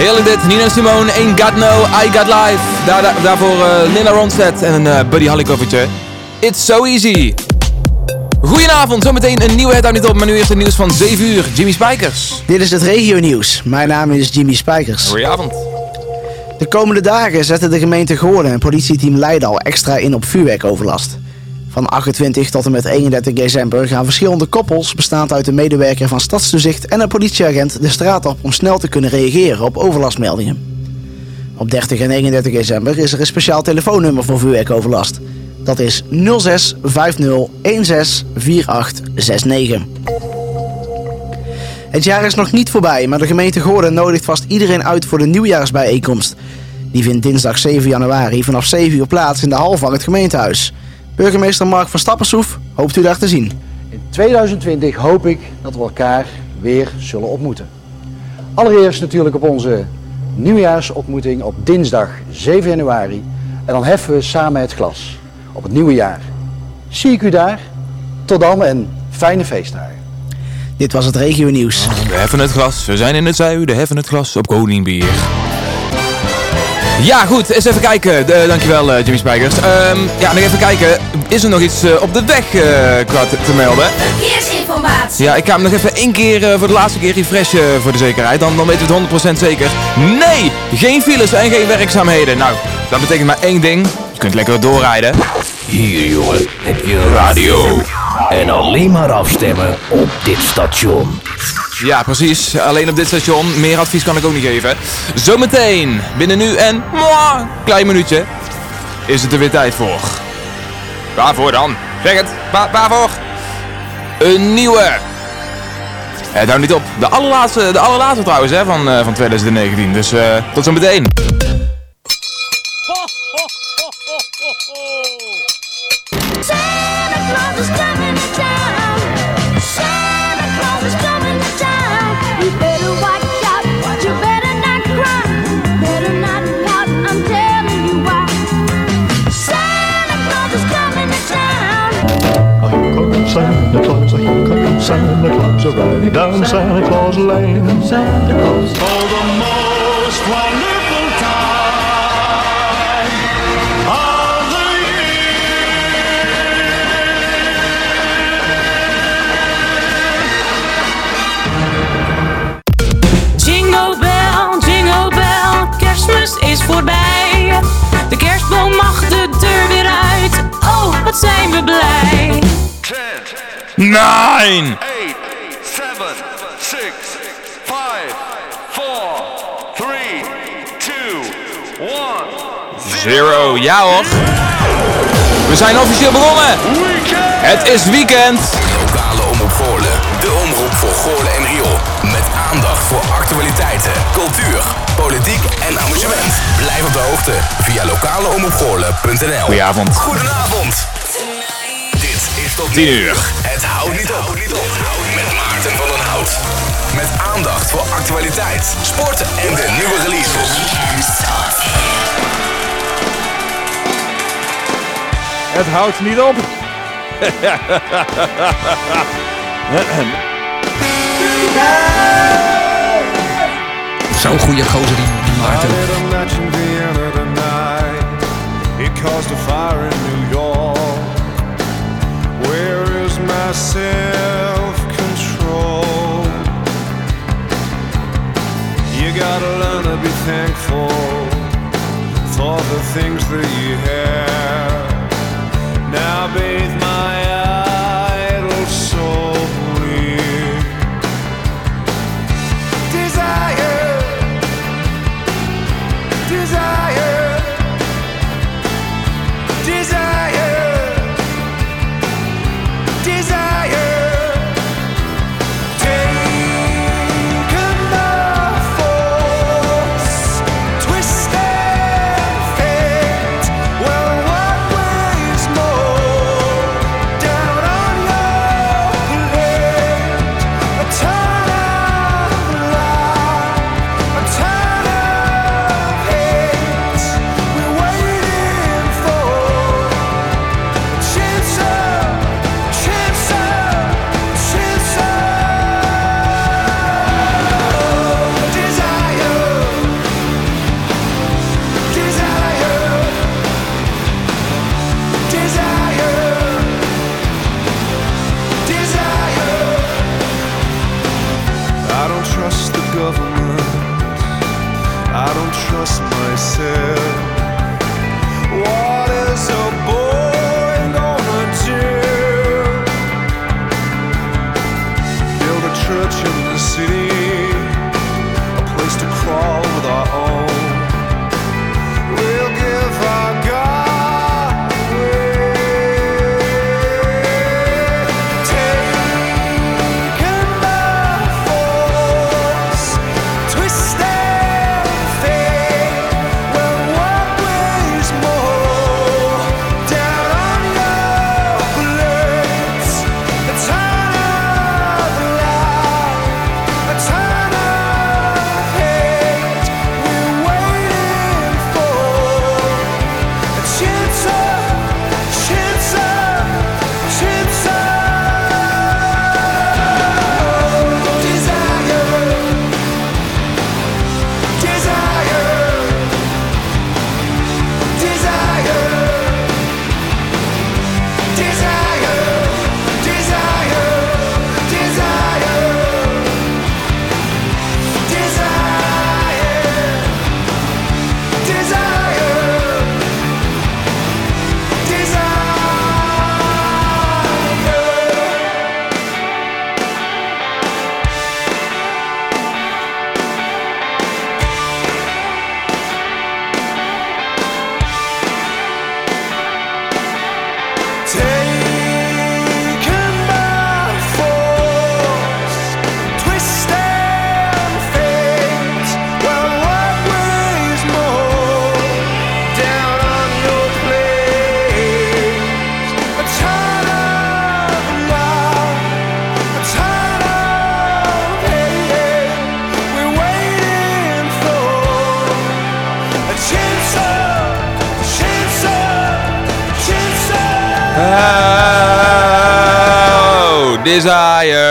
Heel dit, Nina Simone, Ain't Got No, I Got Life. Daar, daar, daarvoor uh, Nina Ronstedt en een uh, Buddy Holly koffertje. It's so easy. Goedenavond, zometeen een nieuwe head niet op, maar nu eerst het nieuws van 7 uur. Jimmy Spijkers. Dit is het regio nieuws. Mijn naam is Jimmy Spijkers. Goedenavond. De komende dagen zetten de gemeente Goorlen en politieteam Leidal extra in op vuurwerkoverlast. Van 28 tot en met 31 december gaan verschillende koppels, bestaand uit een medewerker van Stadstoezicht en een politieagent, de straat op om snel te kunnen reageren op overlastmeldingen. Op 30 en 31 december is er een speciaal telefoonnummer voor vuurwerkoverlast. Dat is 06 50 16 4869. Het jaar is nog niet voorbij, maar de gemeente Goorden nodigt vast iedereen uit voor de nieuwjaarsbijeenkomst. Die vindt dinsdag 7 januari vanaf 7 uur plaats in de hal van het gemeentehuis. Burgemeester Mark van Stappensoef hoopt u daar te zien. In 2020 hoop ik dat we elkaar weer zullen ontmoeten. Allereerst natuurlijk op onze nieuwjaarsontmoeting op dinsdag 7 januari. En dan heffen we samen het glas op het nieuwe jaar. Zie ik u daar. Tot dan en fijne feestdagen. Dit was het regio nieuws. We heffen het glas. We zijn in het zuiden. Heffen het glas op Koningbier. Ja, goed. Eens even kijken. De, dankjewel, uh, Jimmy Spijkers. Um, ja, nog even kijken. Is er nog iets uh, op de weg uh, qua te, te, melden? Verkeersinformatie. Ja, ik ga hem nog even één keer voor de laatste keer refreshen voor de zekerheid. Dan, dan weten we het 100% zeker. Nee! Geen files en geen werkzaamheden. Nou, dat betekent maar één ding. Je kunt lekker doorrijden. Hier, jongen. Heb je een radio. En alleen maar afstemmen op dit station. Ja, precies. Alleen op dit station. Meer advies kan ik ook niet geven. Zometeen, binnen nu en mwah, klein minuutje, is het er weer tijd voor. Waarvoor dan? Zeg het. Wa waarvoor? Een nieuwe. Het houdt niet op. De allerlaatste, de allerlaatste trouwens hè, van, uh, van 2019. Dus uh, tot zometeen. Santa here comes Santa Claus, riding down Santa Claus Lane. Santa Claus. Oh, the most wonderful time of the year. Jingle bell, jingle bell, kerstmis is voorbij. De kerstboom mag de deur weer uit. Oh, wat zijn we blij. Nine, eight, seven, six, five, four, three, two, one, zero. Ja hoor. We zijn officieel begonnen. Het is weekend. Lokale Omroep Goorlen. De omroep voor Goorlen en Riool. Met aandacht voor actualiteiten, cultuur, politiek en amusement. Blijf op de hoogte via lokaleomroepgoorlen.nl Goedenavond. Goedenavond. Tot 10 uur. Het houdt niet op. Met Maarten van den Hout. Met aandacht voor actualiteit, sport en de nieuwe releases. Het houdt niet op. Zo'n goede gozer die, die Maarten. Is my self-control? You gotta learn to be thankful for the things that you have. Now bathe my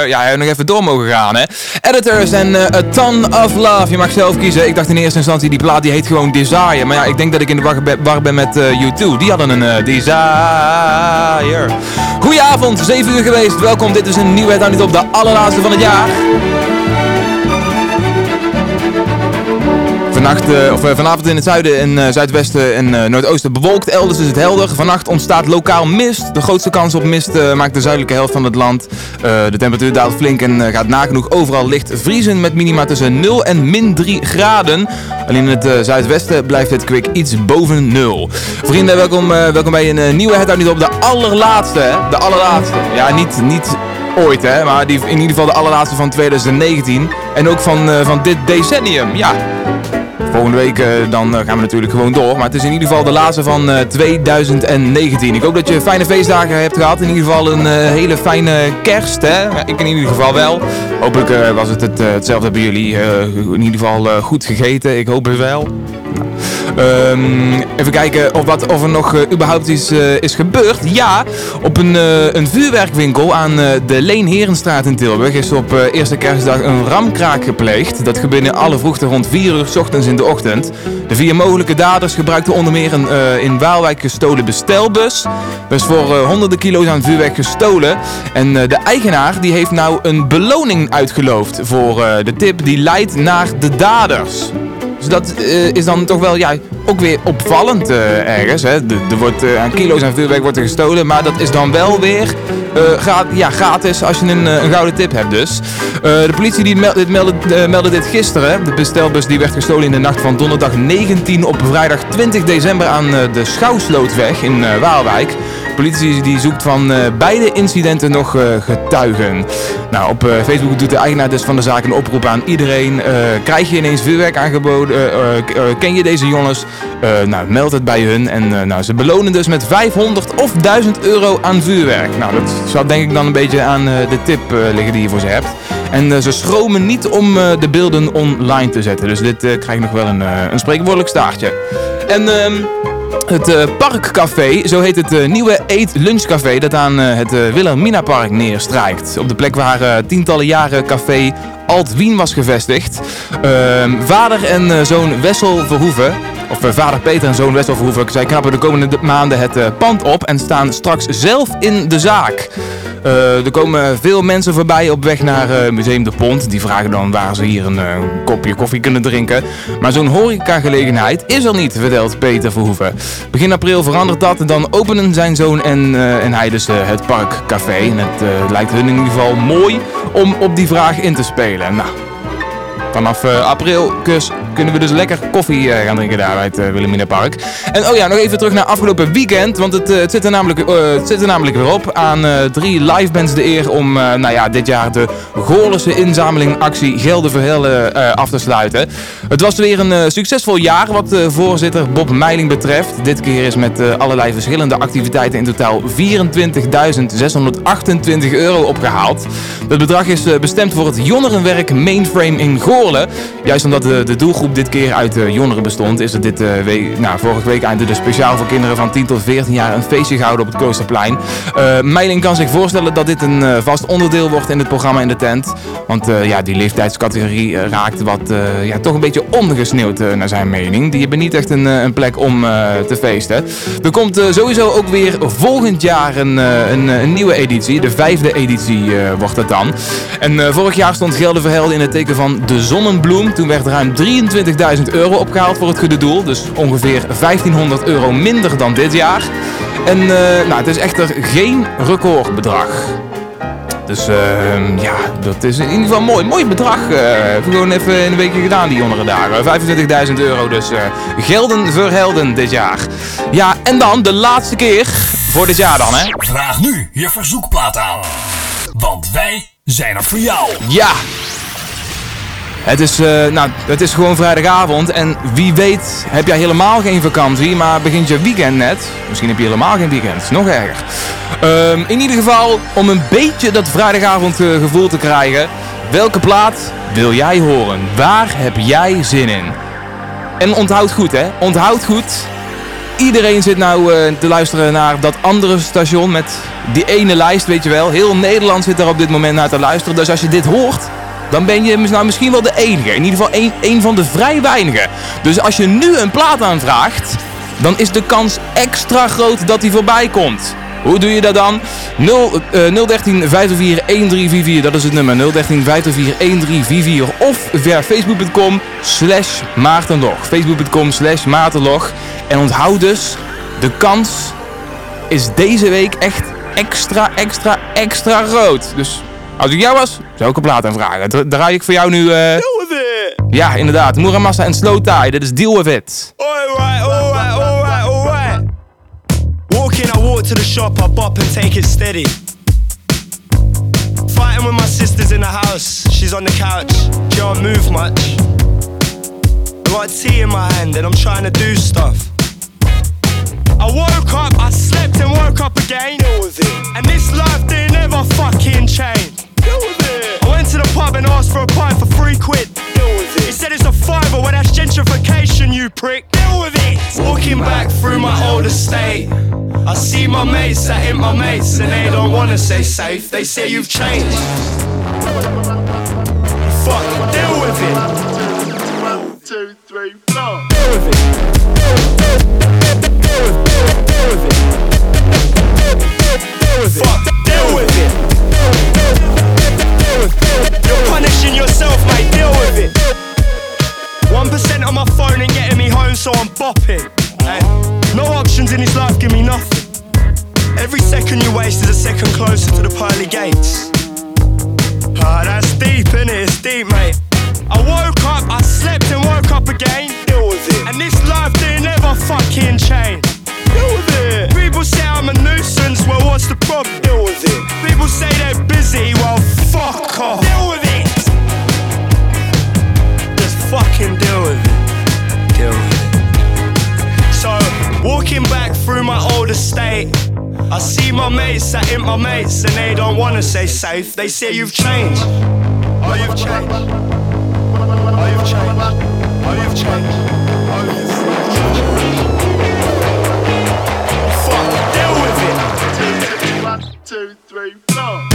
Ja, hij nog even door mogen gaan, hè. Editors en eh, A Ton of Love. Je mag zelf kiezen. Ik dacht in eerste instantie, die plaat die heet gewoon Desire. Maar ja, ik denk dat ik in de war, be- war ben met eh, U2. Die hadden een eh, Desire. Goedenavond, 7 uur geweest. Welkom, dit is een nieuwe Op, de allerlaatste van het jaar. Eh, of, eh, vanavond in het zuiden en eh, zuidwesten en noordoosten bewolkt. Elders is het helder. Vannacht ontstaat lokaal mist. De grootste kans op mist maakt de zuidelijke helft van het land. De temperatuur daalt flink en gaat nagenoeg overal licht vriezen met minima tussen 0 en min 3 graden. Alleen in het zuidwesten blijft het kwik iets boven 0. Vrienden, welkom, welkom bij een nieuwe Het Op. De allerlaatste, hè? De allerlaatste. Ja, niet, niet ooit, hè? Maar die, in ieder geval de allerlaatste van 2019. En ook van, van dit decennium, ja. Volgende week eh, dan eh, gaan we natuurlijk gewoon door. Maar het is in ieder geval de laatste van eh, 2019. Ik hoop dat je fijne feestdagen hebt gehad. In ieder geval een eh, hele fijne kerst. Hè? Ik in ieder geval wel. Hopelijk eh, was het, het eh, hetzelfde bij jullie. Eh, in ieder geval eh, goed gegeten. Ik hoop het wel. Ehm, even kijken of, wat, of er nog eh, überhaupt iets eh, is gebeurd. Ja, op een, eh, een vuurwerkwinkel aan de Leen Herenstraat in Tilburg is op eerste kerstdag een ramkraak gepleegd. Dat gebeurde in alle vroegte rond 4 uur 's ochtends in de ochtend. De vier mogelijke daders gebruikten onder meer een in Waalwijk gestolen bestelbus. Is voor honderden kilo's aan vuurwerk gestolen. En de eigenaar die heeft nou een beloning uitgeloofd voor de tip die leidt naar de daders. Dus dat eh, is dan toch wel ja, ook weer opvallend eh, ergens. Hè? Er wordt eh, aan kilo's aan vuurwerk wordt er gestolen, maar dat is dan wel weer gra- ja, gratis als je een, een gouden tip hebt dus. De politie die dit meldde, meldde dit gisteren. De bestelbus die werd gestolen in de nacht van donderdag 19 op vrijdag 20 december aan de Schouwslootweg in Waalwijk. Politie die zoekt van eh, beide incidenten nog eh, getuigen. Nou, op eh, Facebook doet de eigenaar dus van de zaak een oproep aan iedereen. Krijg je ineens vuurwerk aangeboden? Ken je deze jongens? Nou, meld het bij hun. En nou, ze belonen dus met 500 of 1000 euro aan vuurwerk. Nou, dat zou denk ik dan een beetje aan de tip liggen die je voor ze hebt. En ze schromen niet om de beelden online te zetten. Dus dit krijgt nog wel een, een spreekwoordelijk staartje. En... ehm, het eh, Parkcafé, zo heet het eh, nieuwe eet-lunchcafé dat aan eh, het uh, Wilhelmina Park neerstrijkt. Op de plek waar tientallen jaren café Alt Wien was gevestigd. Ehm, vader en eh, zoon Wessel Verhoeven, of eh, vader Peter en zoon Wessel Verhoeven, zij knappen de komende maanden het eh, pand op en staan straks zelf in de zaak. Er komen veel mensen voorbij op weg naar eh, Museum de Pont. Die vragen dan waar ze hier een kopje koffie kunnen drinken. Maar zo'n horecagelegenheid is er niet, vertelt Peter Verhoeven. Begin april verandert dat. Dan openen zijn zoon en, en hij dus het Parkcafé. En het lijkt hun in ieder geval mooi om op die vraag in te spelen. Nou, Vanaf eh, april kunnen we dus lekker koffie eh, gaan drinken daar bij het uh, Wilhelmina Park. En oh ja, nog even terug naar afgelopen weekend. Want het, eh, het, zit, er namelijk, eh, zit er namelijk weer op. Aan eh, drie live bands de eer om eh, nou ja, dit jaar de Goorlense inzamelingactie Gelden voor eh, af te sluiten. Het was weer een eh, succesvol jaar wat eh, voorzitter Bob Meiling betreft. Dit keer is met eh, allerlei verschillende activiteiten in totaal 24.628 euro opgehaald. Het bedrag is eh, bestemd voor het jongerenwerk Mainframe in Goorlen. Juist omdat de, de doelgroep dit keer uit eh, jongeren bestond, is er dit eh, nou, vorige week dus speciaal voor kinderen van 10 tot 14 jaar een feestje gehouden op het Kloosterplein. Eh Meiling kan zich voorstellen dat dit een vast onderdeel wordt in het programma in de tent. Want ja, die leeftijdscategorie raakt wat ja, toch een beetje ondergesneeuwd naar zijn mening. Die hebben niet echt een, een plek om te feesten. Er komt sowieso ook weer volgend jaar een, een, nieuwe editie. De vijfde editie wordt het dan. En vorig jaar stond Gelden voor Helden in het teken van de Zonnebloem. Toen werd ruim 23.000 euro opgehaald voor het goede doel. Dus ongeveer 1500 euro minder dan dit jaar. En eh, nou, het is echter geen recordbedrag. Dus ehm, ja, dat is in ieder geval mooi, mooi bedrag. we gewoon even in een weekje gedaan, die jongere dagen. 25.000 euro, dus eh, gelden voor helden dit jaar. Ja, en dan de laatste keer voor dit jaar dan, hè? Vraag nu je verzoekplaat aan. Want wij zijn er voor jou. Ja! Het is, eh, nou, het is gewoon vrijdagavond en wie weet heb jij helemaal geen vakantie, maar begint je weekend net. Misschien heb je helemaal geen weekend, nog erger. Ehm, in ieder geval, om een beetje dat vrijdagavond eh, gevoel te krijgen, welke plaat wil jij horen? Waar heb jij zin in? En onthoud goed hè, onthoud goed, iedereen zit nou eh, te luisteren naar dat andere station met die ene lijst, weet je wel. Heel Nederland zit daar op dit moment naar te luisteren. Dus als je dit hoort, dan ben je nou misschien wel de enige. In ieder geval één, één van de vrij weinigen. Dus als je nu een plaat aanvraagt, dan is de kans extra groot dat hij voorbij komt. Hoe doe je dat dan? 0, eh, 013 504 1344, dat is het nummer. 013 504 1344 of via facebook.com slash maartenlog. Facebook.com slash maartenlog. En onthoud dus, de kans is deze week echt extra, extra, extra groot. Dus als ik jou was, zou ik een plaat aanvragen. Dra- Draai ik voor jou nu... eh, Ja, inderdaad. Muramasa en Slow Tie. Dit is Deal With It. Alright, alright, alright, alright. Walking, I walk to the shop, I bop and take it steady. Fighting with my sisters in the house, she's on the couch, she don't move much. I got tea in my hand and I'm trying to do stuff. I woke up, I slept and woke up again. And this life didn't ever fucking change. I went to the pub and asked for a pint for three quid. He said it's a fiver, well that's gentrification, you prick. Deal with it. Walking back through my old estate, I see my mates that ain't my mates, and they don't wanna say safe. They say you've changed. Fuck, deal with it. One, two, three, four. Deal with it. Fuck, deal with it. You're punishing yourself, mate, deal with it. 1% on my phone ain't getting me home, so I'm bopping. No options in this life give me nothing. Every second you waste is a second closer to the pearly gates. Ah, that's deep? It's deep, mate. I woke up, I slept and woke up again. Deal with it. And this life didn't ever fucking change. Deal with it. People say I'm a nuisance, well, what's the problem? Deal with it. People say they're busy, well, fuck off. Deal with it. Just fucking deal with it. Deal with it. So, walking back through my old estate, I see my mates that ain't my mates, and they don't wanna say safe. They say you've changed. Oh, you've changed. Oh, you've changed. Oh, you've changed. Oh, you've Fuck, straight flow.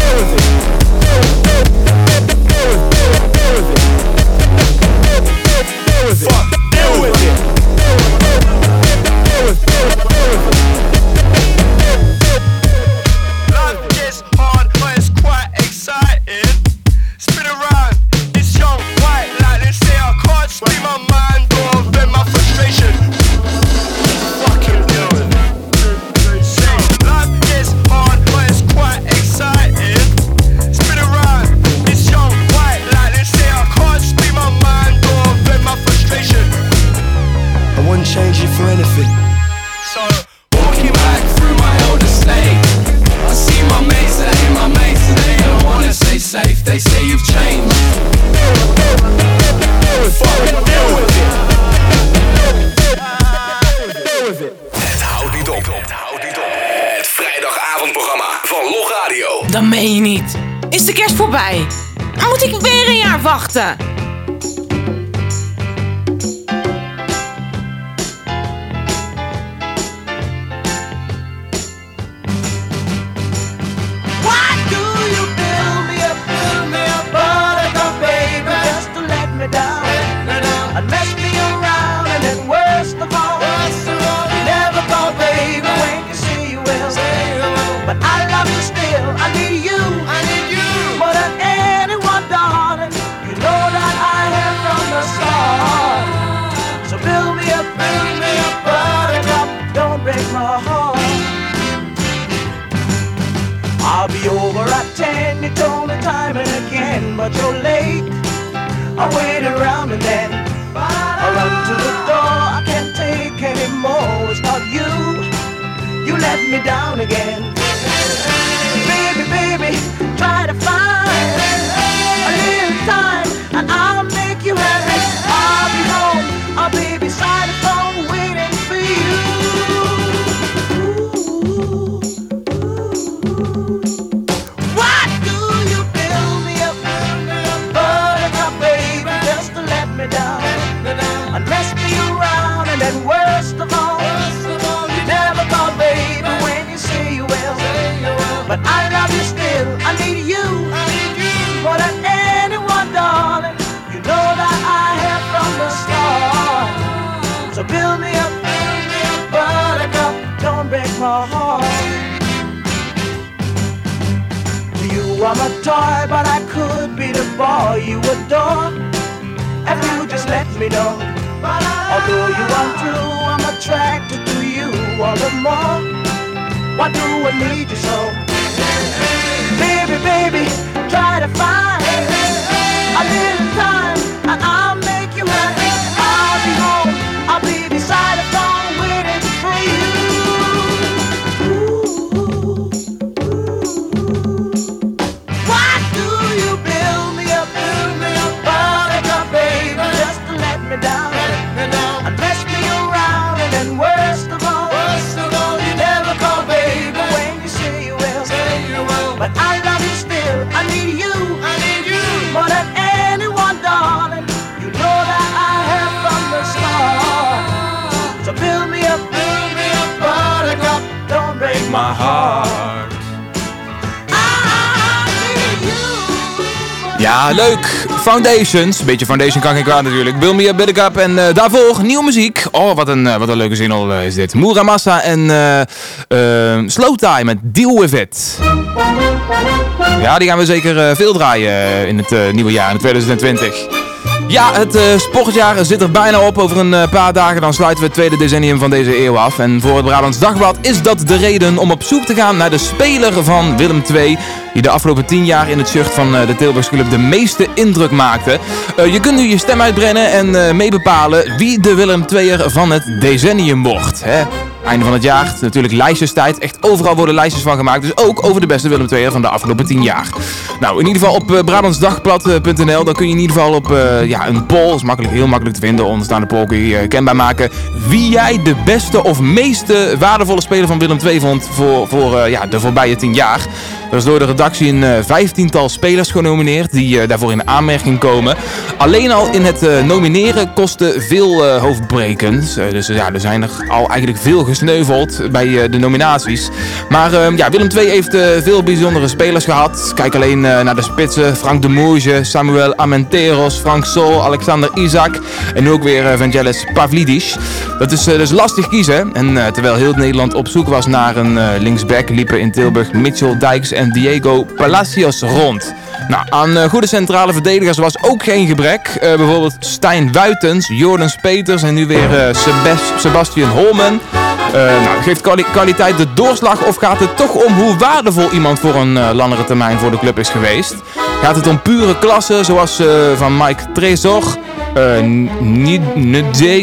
Foundations. Een beetje Foundation kan geen kwaad natuurlijk. Bill Me Up. En eh, daarvoor nieuwe muziek. Oh, wat een, eh, wat een leuke zin al is dit. Muramasa en eh eh, Slow Time met Deal With It. Ja, die gaan we zeker eh, veel draaien eh, in het eh, nieuwe jaar, in 2020. Ja, het eh, sportjaar zit er bijna op. Over een eh, paar dagen dan sluiten we het tweede decennium van deze eeuw af. En voor het Brabants Dagblad is dat de reden om op zoek te gaan naar de speler van Willem II. Die de afgelopen tien jaar in het shirt van eh, de Tilburgse club de meeste indruk maakte. Je kunt nu je stem uitbrengen en meebepalen wie de Willem II'er van het decennium wordt. Hè? Einde van het jaar, natuurlijk lijstjestijd. Echt overal worden lijstjes van gemaakt. Dus ook over de beste Willem II'er van de afgelopen 10 jaar. Nou, in ieder geval op uh, Brabantsdagblad.nl. Dan kun je in ieder geval op eh, ja, een poll, is makkelijk, heel makkelijk te vinden. Onderstaande poll kun je eh, kenbaar maken. Wie jij de beste of meeste waardevolle speler van Willem II vond voor, voor eh, ja, de voorbije 10 jaar. Er is door de redactie een eh, vijftiental spelers genomineerd die eh, daarvoor in aanmerking komen. Alleen al in het eh, nomineren kostte veel hoofdbrekens. Dus eh, ja, er zijn er al eigenlijk veel gesneuveld bij de nominaties. Maar eh, ja, Willem II heeft veel bijzondere spelers gehad. Kijk alleen naar de spitsen. Frank de Moerge, Samuel Amenteros, Frank Sol, Alexander Isaac. En nu ook weer Vangelis Pavlidis. Dat is dus lastig kiezen. En terwijl heel Nederland op zoek was naar een linksback, liepen in Tilburg Mitchell Dijks en Diego Palacios rond. Nou, aan eh, goede centrale verdedigers was ook geen gebrek. Eh, bijvoorbeeld Stijn Wuitens, Jordans Peters en nu weer eh, Sebas- Sebastian Holmen. Eh, nou, geeft kwali- kwaliteit de doorslag of gaat het toch om hoe waardevol iemand voor een eh, langere termijn voor de club is geweest? Gaat het om pure klasse zoals eh, van Mike Trezor, uh,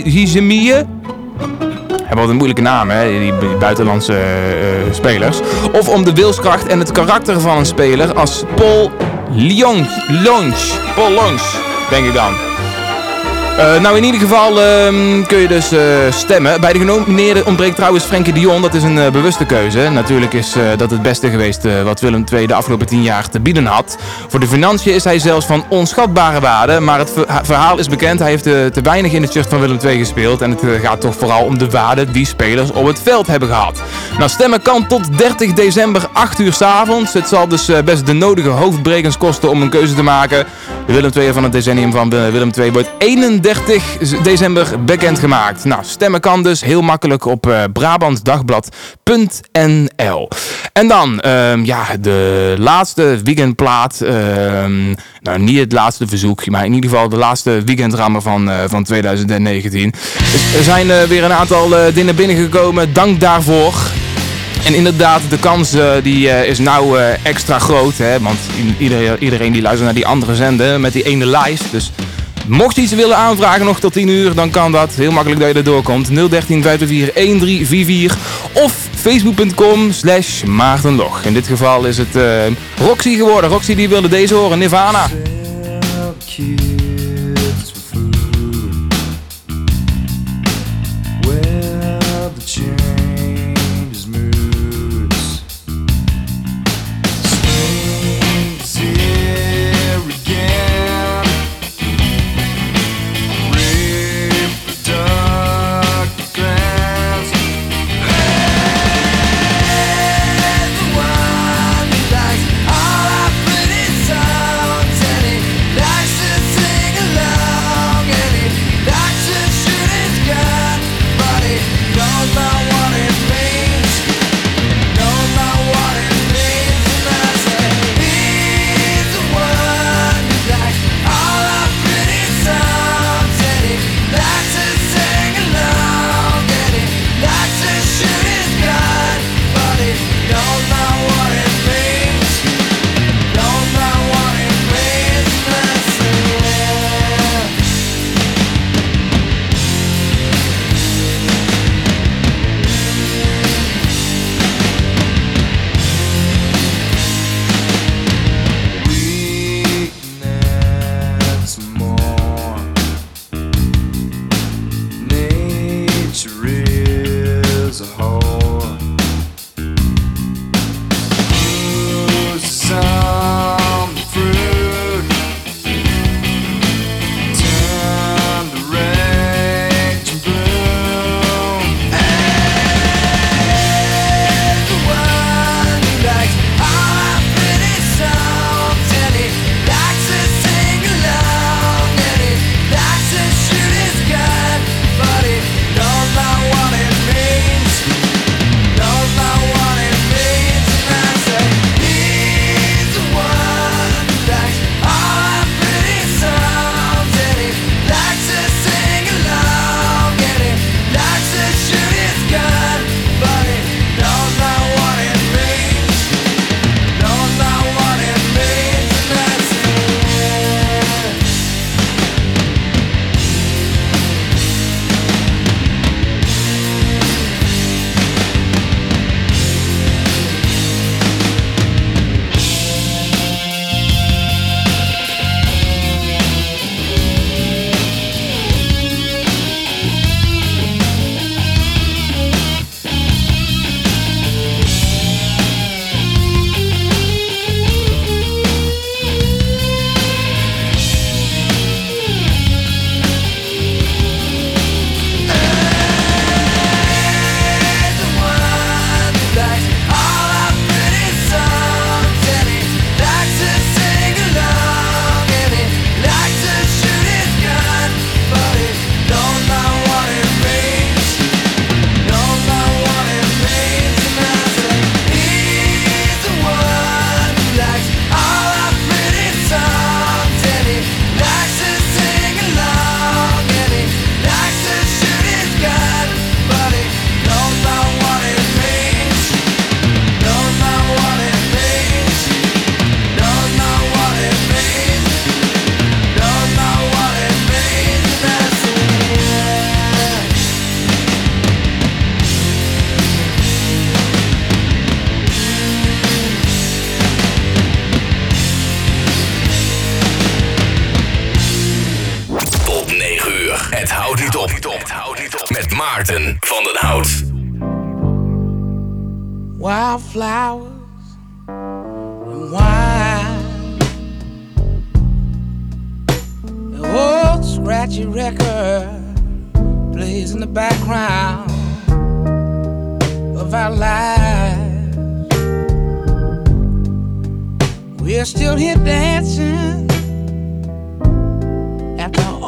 Nizemie, hebben wat een moeilijke naam, hè, die, buitenlandse eh, eh, spelers. Of om de wilskracht en het karakter van een speler als Paul. Lonch. Paul Lonch, denk ik dan. Eh, nou, in ieder geval ehm, kun je dus eh, stemmen. Bij de genomineerden ontbreekt trouwens Frenkie de Jong. Dat is een eh, bewuste keuze. Natuurlijk is dat het beste geweest wat Willem II de afgelopen tien jaar te bieden had. Voor de financiën is hij zelfs van onschatbare waarde. Maar het ver- verhaal is bekend. Hij heeft te weinig in het shirt van Willem II gespeeld. En het gaat toch vooral om de waarde die spelers op het veld hebben gehad. Nou, stemmen kan tot 30 december 8 uur 's avonds. Het zal dus best de nodige hoofdbrekens kosten om een keuze te maken. De Willem II van het decennium van Willem II wordt 31 december bekendgemaakt. Nou, stemmen kan dus heel makkelijk op eh brabantsdagblad.nl. En dan, ehm, ja, de laatste weekendplaat. ehm, nou, niet het laatste verzoek, maar in ieder geval de laatste weekendrammer van, eh, van 2019. Dus er zijn eh, weer een aantal dingen binnengekomen. Dank daarvoor. En inderdaad, de kans die, eh, is nou extra groot. Hè? Want iedereen, iedereen die luistert naar die andere zender met die ene lijst. Dus mocht je iets willen aanvragen nog tot 10 uur, dan kan dat. Heel makkelijk dat je er doorkomt. 013 524 1344 of facebook.com slash maartenlog. In dit geval is het eh, Roxy geworden. Roxy die wilde deze horen, Nirvana.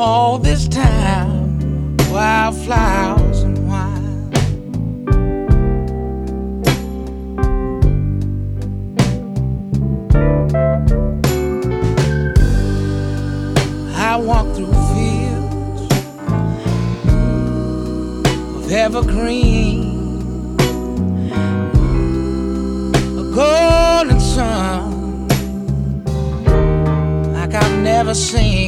all this time, wildflowers and wine. I walk through fields of evergreen. a golden sun like I've never seen.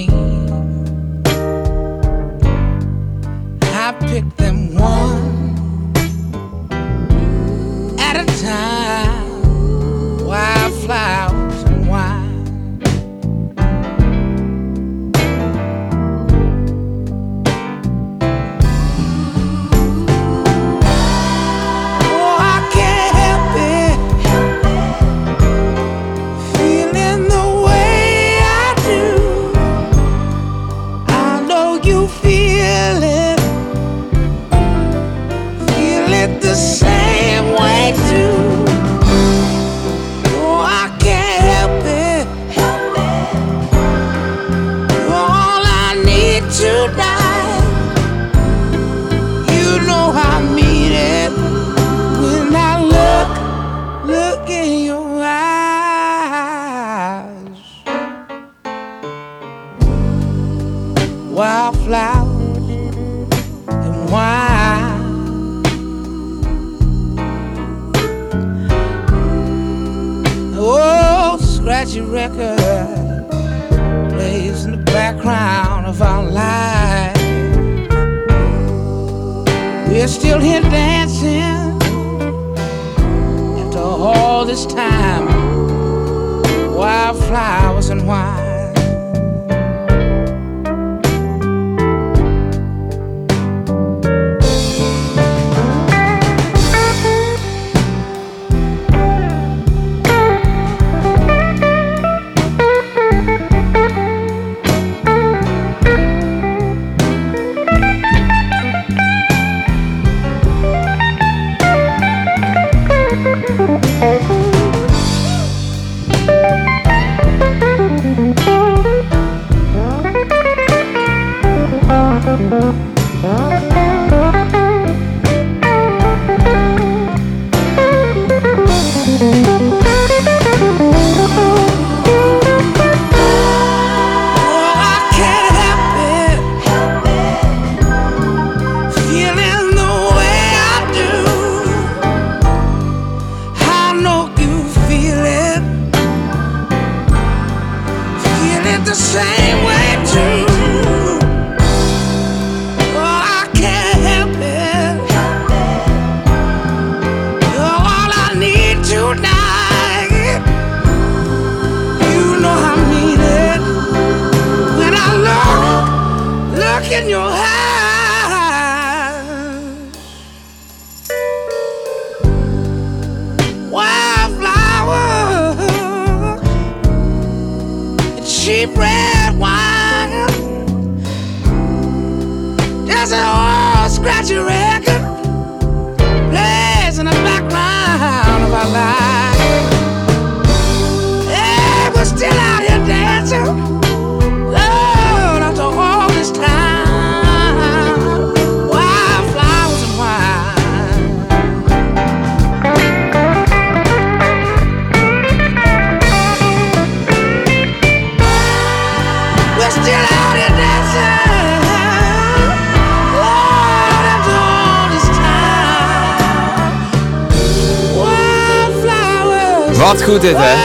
Wat goed dit, hè?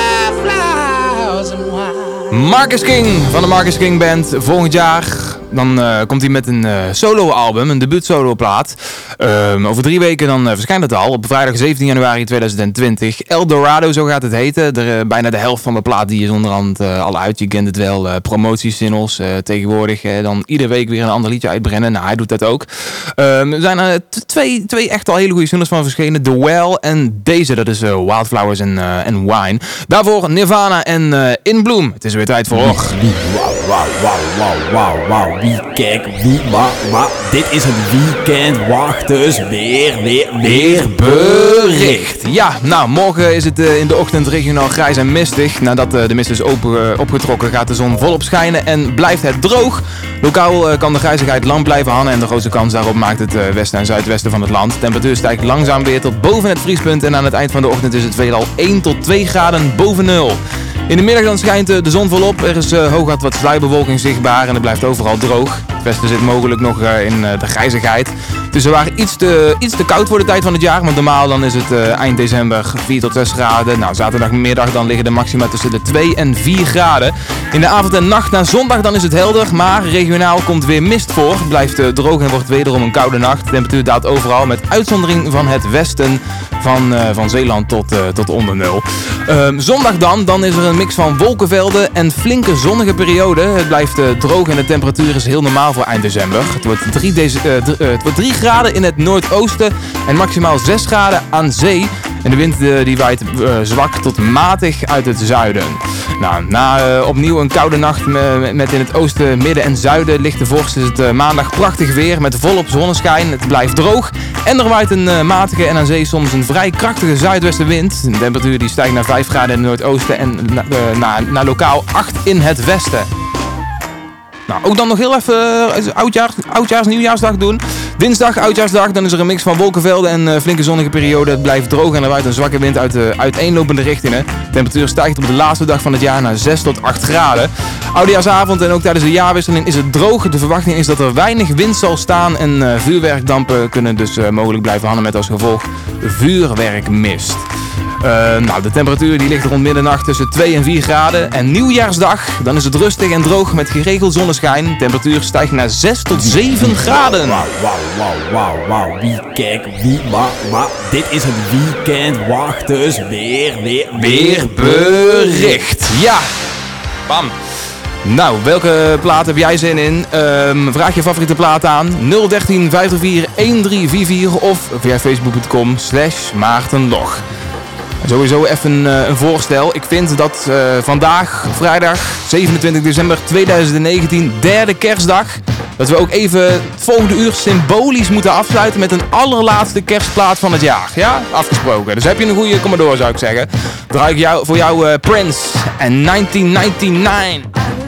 Marcus King van de Marcus King Band. Volgend jaar dan, eh, komt hij met een uh, solo-album, een debuut-solo-plaat. Ehm, over drie weken dan eh, verschijnt het al, op vrijdag 17 januari 2020. Eldorado, zo gaat het heten. Eh, bijna de helft van de plaat die is onderhand eh, al uit. Je kent het wel, eh promotiesingles tegenwoordig. dan iedere week weer een ander liedje uitbrengen. Nou, hij doet dat ook. Ehm, er zijn twee, twee echt al hele goede singles van verschenen. The Well en deze, dat is Wildflowers en Wine. Daarvoor Nirvana en In Bloom. Het is weer tijd voor... Wauw, wauw, wauw, wauw, wauw. Wie, kijk, wie, dit is het weekend. Wacht dus weer, weer, weer bericht. Ja, nou, morgen is het eh, in de ochtend regionaal grijs en mistig. Nadat eh, de mist is open, eh, opgetrokken gaat de zon volop schijnen en blijft het droog. Lokaal kan de grijzigheid lang blijven hangen en de grootste kans daarop maakt het westen en zuidwesten van het land. De temperatuur stijgt langzaam weer tot boven het vriespunt en aan het eind van de ochtend is het veelal 1 tot 2 graden boven nul. In de middag dan schijnt de zon volop. Er is eh, hooguit wat sluierbewolking zichtbaar en het blijft overal droog. Het westen zit mogelijk nog in de grijzigheid. Het is zwaar iets te, iets koud voor de tijd van het jaar. Want normaal dan is het eh, eind december 4 tot 6 graden. Nou, zaterdagmiddag dan liggen de maxima tussen de 2 en 4 graden. In de avond en nacht naar zondag dan is het helder. Maar regionaal komt weer mist voor. Blijft eh, droog en wordt wederom een koude nacht. De temperatuur daalt overal met uitzondering van het westen van, eh, van Zeeland tot, tot onder nul. Ehm, zondag dan, dan is er een mix van wolkenvelden en flinke zonnige perioden. Het blijft droog en de temperatuur is heel normaal voor eind december. Het wordt 3 het wordt 3 graden in het noordoosten en maximaal 6 graden aan zee. En de wind eh, die waait eh, zwak tot matig uit het zuiden. Nou, na eh, opnieuw een koude nacht me- met in het oosten, midden en zuiden ligt de vorst is het maandag prachtig weer met volop zonneschijn. Het blijft droog en er waait een matige en aan zee soms een vrij krachtige zuidwestenwind. De temperatuur die stijgt naar 5 graden in het noordoosten en na- naar lokaal 8 in het westen. Nou, ook dan nog heel even oudjaars, oudjaars, nieuwjaarsdag doen. Dinsdag, oudjaarsdag, dan is er een mix van wolkenvelden en eh, flinke zonnige periode. Het blijft droog en er waait een zwakke wind uit de uiteenlopende richtingen. De temperatuur stijgt op de laatste dag van het jaar naar 6 tot 8 graden. Oudejaarsavond en ook tijdens de jaarwisseling is het droog. De verwachting is dat er weinig wind zal staan en eh, vuurwerkdampen kunnen dus eh, mogelijk blijven hangen met als gevolg vuurwerkmist. Eh, nou, de temperatuur die ligt rond middernacht tussen 2 en 4 graden. En nieuwjaarsdag, dan is het rustig en droog met geregeld zonneschijn. De temperatuur stijgt naar 6 tot 7 graden. Wauw, wauw, wauw, wauw. Wie, kijk, wie, maar, maar, dit is het weekend. Wacht dus weer, weer, Weer bericht. Ja. Bam. Nou, welke plaat heb jij zin in? Ehm, vraag je favoriete plaat aan 013 504 1344 of via facebook.com slash maartenlog. Sowieso even eh, een voorstel. Ik vind dat eh, vandaag, vrijdag 27 december 2019, derde kerstdag, dat we ook even het volgende uur symbolisch moeten afsluiten met een allerlaatste kerstplaat van het jaar. Ja, afgesproken. Dus heb je een goede Commodore zou ik zeggen. Draai ik jou, voor jou eh, Prince en 1999.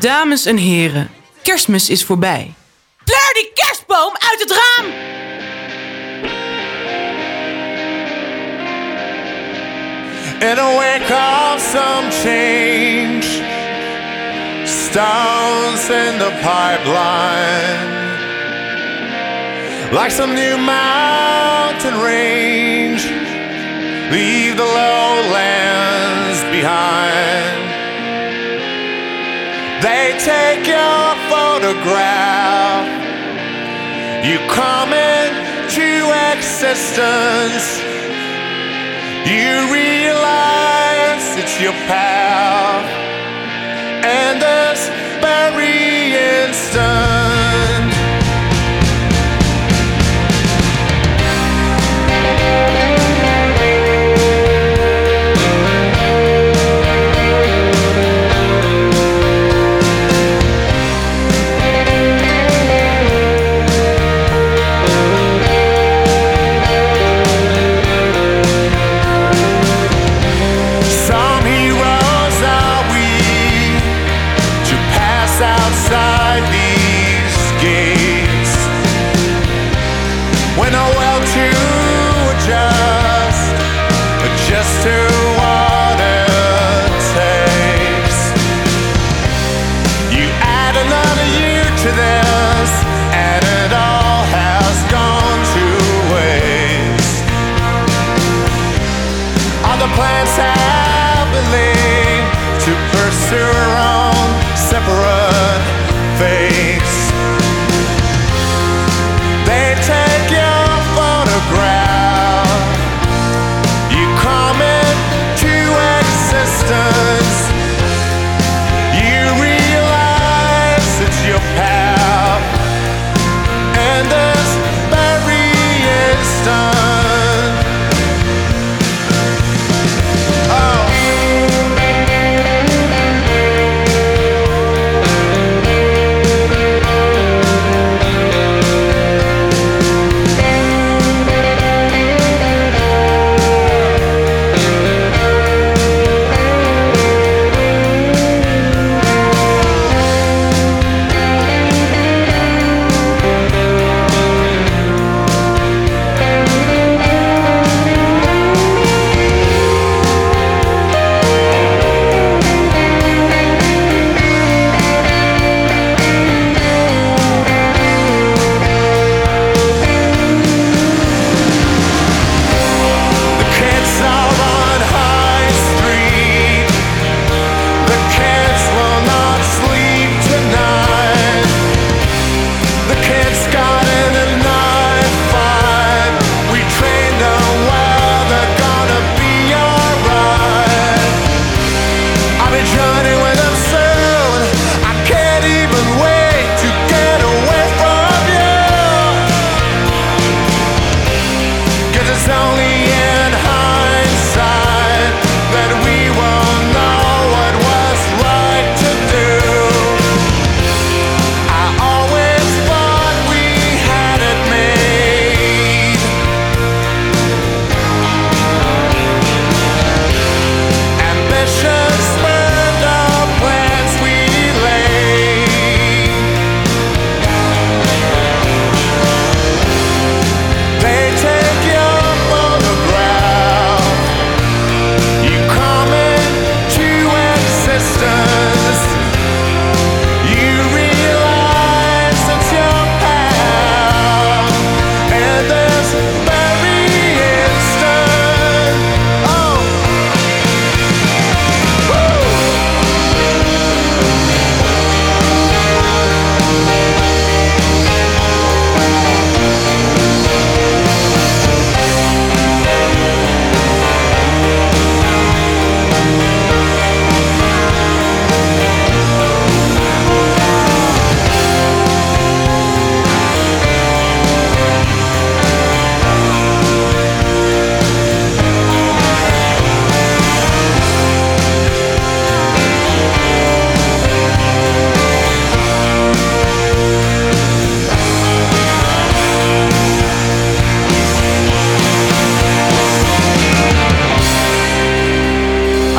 Dames en heren, kerstmis is voorbij. Kleur die kerstboom uit het raam! in a wake of some change. Stones in the pipeline, like some new mountain range. Leave the lowlands behind. They take your photograph. You come into existence. You realize it's your path, and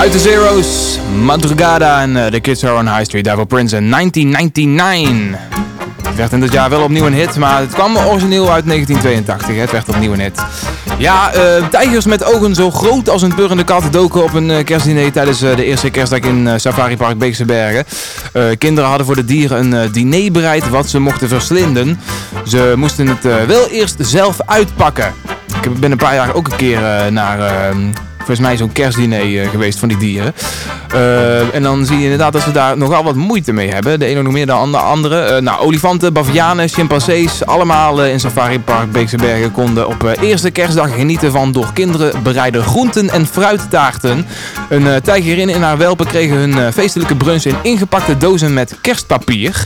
Uit de Zero's, Madrugada en eh, The Kids Are on High Street. Daarvoor Prince in 1999. Het werd in dat jaar wel opnieuw een hit, maar het kwam origineel uit 1982. hè. Het werd opnieuw een hit. Ja, eh, tijgers met ogen zo groot als een purrende kat doken op een eh, kerstdiner tijdens de eerste kerstdag in Safari Park Beekse Bergen. Kinderen hadden voor de dieren een diner bereid wat ze mochten verslinden. Ze moesten het wel eerst zelf uitpakken. Ik ben een paar jaar ook een keer naar... Volgens mij zo'n kerstdiner eh, geweest van die dieren. Eh, en dan zie je inderdaad dat ze daar nogal wat moeite mee hebben. De ene nog meer dan de andere. Eh, nou, olifanten, bavianen, chimpansees, allemaal in Safari Park Beekse konden op eerste kerstdag genieten van door kinderen bereide groenten en fruittaarten. Een tijgerin en haar welpen kregen hun feestelijke brunch in ingepakte dozen met kerstpapier.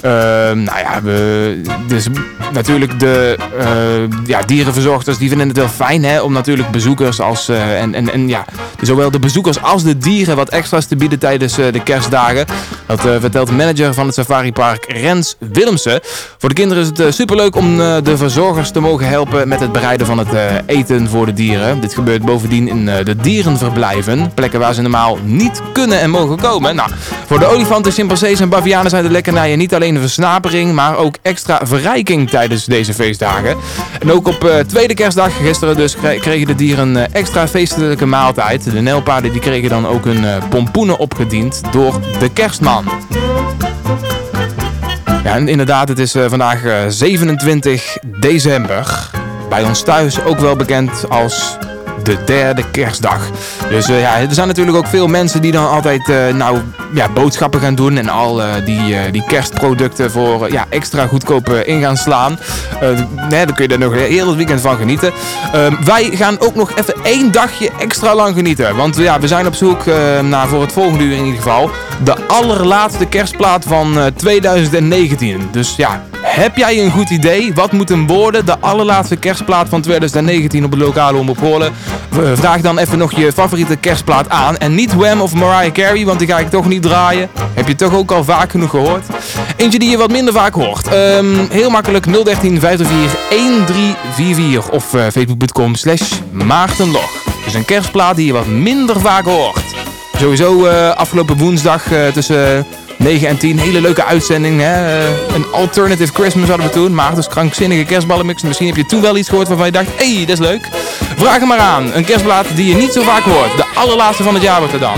Eh, nou ja, we, dus natuurlijk de eh, ja, dierenverzorgers die vinden het wel fijn hè, om natuurlijk bezoekers als, eh, en, en, en ja, zowel de bezoekers als de dieren wat extra's te bieden tijdens eh, de kerstdagen. Dat vertelt manager van het Safari Park Rens Willemsen. Voor de kinderen is het superleuk om de verzorgers te mogen helpen met het bereiden van het eten voor de dieren. Dit gebeurt bovendien in de dierenverblijven, plekken waar ze normaal niet kunnen en mogen komen. Nou, voor de olifanten, chimpansees en bavianen zijn de lekkernijen niet alleen een versnapering, maar ook extra verrijking tijdens deze feestdagen. En ook op eh, tweede kerstdag, gisteren dus, kre- kregen de dieren een eh, extra feestelijke maaltijd. De nijlpaarden die kregen dan ook hun eh, pompoenen opgediend door de kerstman. Ja, en inderdaad, het is vandaag eh, 27 december. Bij ons thuis ook wel bekend als de derde kerstdag. Dus eh, ja, er zijn natuurlijk ook veel mensen die dan altijd eh, nou, ja, boodschappen gaan doen en al eh, die, die kerstproducten voor ja, extra goedkoop in gaan slaan. Nee, daar kun je er nog heel het weekend van genieten. Ehm, wij gaan ook nog even één dagje extra lang genieten. Want ja, we zijn op zoek naar voor het volgende uur in ieder geval de allerlaatste kerstplaat van eh, 2019. Dus ja, heb jij een goed idee? Wat moet hem worden? De allerlaatste kerstplaat van 2019 op de lokale omroep Goorlen. V- Vraag dan even nog je favoriete kerstplaat aan. En niet Wham of Mariah Carey, want die ga ik toch niet draaien. Heb je toch ook al vaak genoeg gehoord? Eentje die je wat minder vaak hoort. Ehm, heel makkelijk 013 504 1344 of eh, facebook.com slash maartenlog. Dus een kerstplaat die je wat minder vaak hoort. Sowieso eh, afgelopen woensdag eh, tussen 9 en 10. Hele leuke uitzending. Hè? Eh, een alternative Christmas hadden we toen. Maarten's krankzinnige kerstballenmix. Misschien heb je toen wel iets gehoord waarvan je dacht... Hé, hey, dat is leuk. Vraag hem maar aan. Een kerstplaat die je niet zo vaak hoort. De allerlaatste van het jaar wordt er dan.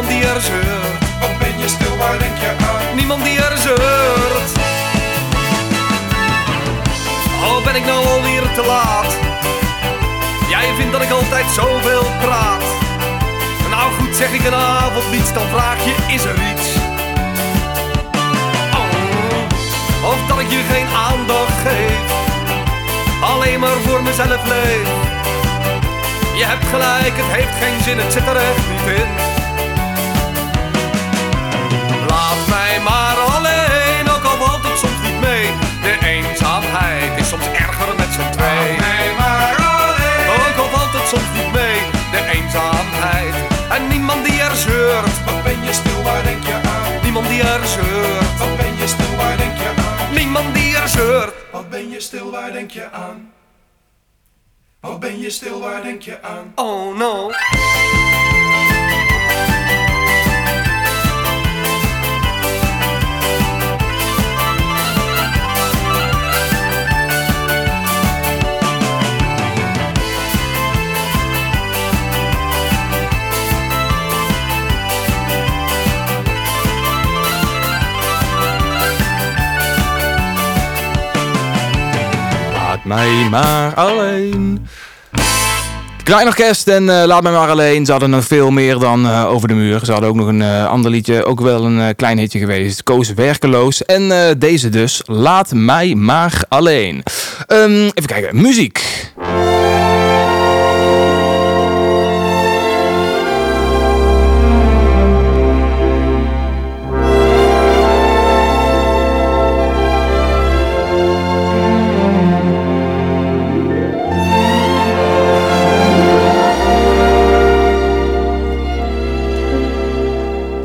Niemand die er zeurt. Wat ben je stil, waar denk je aan? Niemand die er zeurt. Oh, ben ik nou alweer te laat? Jij vindt dat ik altijd zoveel praat. Nou goed, zeg ik een avond niets, dan vraag je, is er iets? Oh, of dat ik je geen aandacht geef, alleen maar voor mezelf leef. Je hebt gelijk, het heeft geen zin, het zit er echt niet in. Niemand die er zeurt. Wat ben je stil, waar denk je aan? Niemand die er zeurt. Wat ben je stil, waar denk je aan? Niemand die er zeurt. Wat ben je stil, waar denk je aan? Wat ben je stil, waar denk je aan? Oh no. Laat mij maar alleen. Klein orkest en eh, Laat mij maar alleen. Ze hadden nog veel meer dan eh, Over de Muur. Ze hadden ook nog een eh, ander liedje, ook wel een klein hitje geweest. Koos Werkeloos. En deze dus, Laat mij maar alleen. Ehm, even kijken, muziek.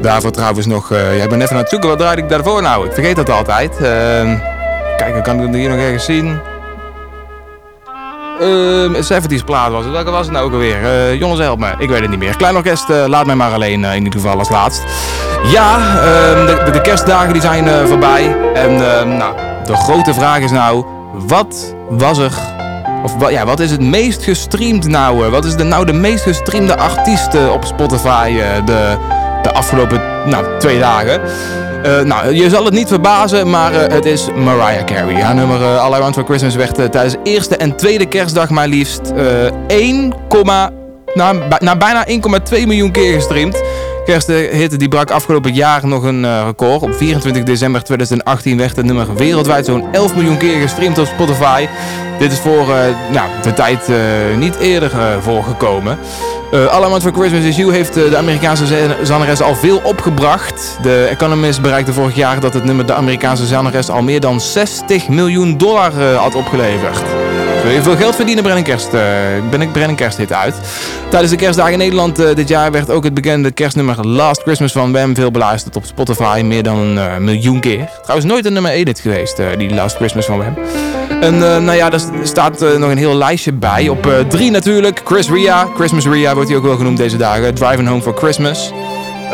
Daarvoor trouwens nog, eh jij bent even aan het zoeken, wat draaide ik daarvoor nou? Ik vergeet dat altijd. Ehm, kijk, kan ik het hier nog ergens zien. Ehm, een 70s plaat was het. Welke was het nou ook alweer? Eh Jonnes, help me. Ik weet het niet meer. Klein orkest, eh, laat mij maar alleen in ieder geval als laatst. Ja, ehm, de, de, kerstdagen die zijn voorbij. En ehm, nou, de grote vraag is nou, wat was er... Of ja, wat is het meest gestreamd nou? Wat is de, nou de meest gestreamde artiest eh, op Spotify de, de afgelopen nou, twee dagen? Eh, nou, je zal het niet verbazen, maar eh, het is Mariah Carey. Haar nummer eh, All I Want For Christmas werd tijdens eerste en tweede kerstdag maar liefst eh 1, nou, bij- nou, bijna 1,2 miljoen keer gestreamd. Kersthit die brak afgelopen jaar nog een eh, record. Op 24 december 2018 werd het nummer wereldwijd zo'n 11 miljoen keer gestreamd op Spotify. Dit is voor eh, nou, de tijd eh, niet eerder eh, voorgekomen. Eh All I Want For Christmas Is You heeft eh, de Amerikaanse za- zangeres al veel opgebracht. De Economist bereikte vorig jaar dat het nummer de Amerikaanse zangeres al meer dan 60 miljoen dollar eh, had opgeleverd. Wil je veel geld verdienen, breng kerst, eh, ben ik breng een kersthit uit. Tijdens de kerstdagen in Nederland eh, dit jaar werd ook het bekende kerstnummer Last Christmas van Wham veel beluisterd op Spotify. Meer dan een eh, miljoen keer. Trouwens nooit een nummer 1 hit geweest, die Last Christmas van Wham. En nou ja, s- staat nog een heel lijstje bij. Op 3 natuurlijk, Chris Ria. Christmas Ria wordt hij ook wel genoemd deze dagen. Driving Home for Christmas.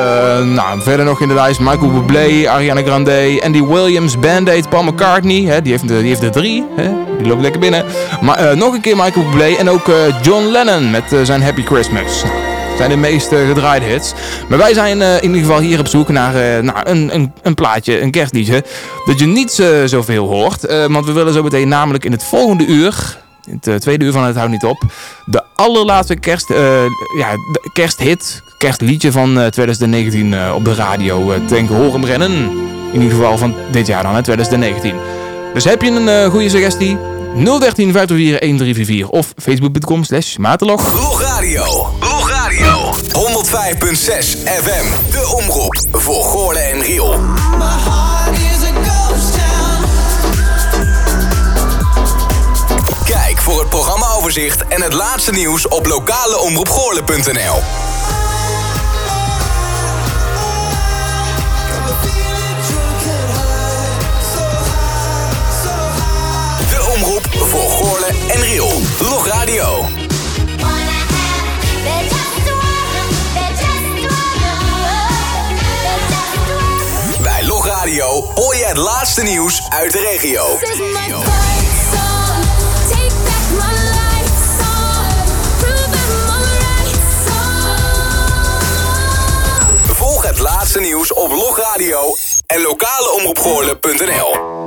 Eh, nou, verder nog in de lijst Michael Bublé, Ariana Grande, Andy Williams, Band-Aid, Paul McCartney. Hè, die, heeft de, die heeft er drie. Hè, die loopt lekker binnen. Maar eh, nog een keer Michael Bublé en ook eh, John Lennon met zijn Happy Christmas. Nou, zijn de meest gedraaide hits. Maar wij zijn in ieder geval hier op zoek naar nou, een, een, een plaatje, een kerstliedje. Dat je niet zoveel hoort. Want we willen zo meteen namelijk in het volgende uur het eh, tweede uur van Het Houdt Niet Op. De allerlaatste kerst, eh, ja, kersthit, kerstliedje van eh, 2019 eh, op de radio. denk horen rennen. In ieder geval van dit jaar dan, hè, 2019. Dus heb je een goede suggestie? 013 524 1344 of facebook.com slash matelog. Log Radio. Log Radio. 105.6 FM. De omroep voor Goorlen en Riel. Programmaoverzicht en het laatste nieuws op lokaleomroepgoorlen.nl. De omroep voor Goorlen en Riel. Log Radio. Bij Log Radio hoor je het laatste nieuws uit de regio. Het laatste nieuws op Log Radio en lokaleomroepgoorlen.nl.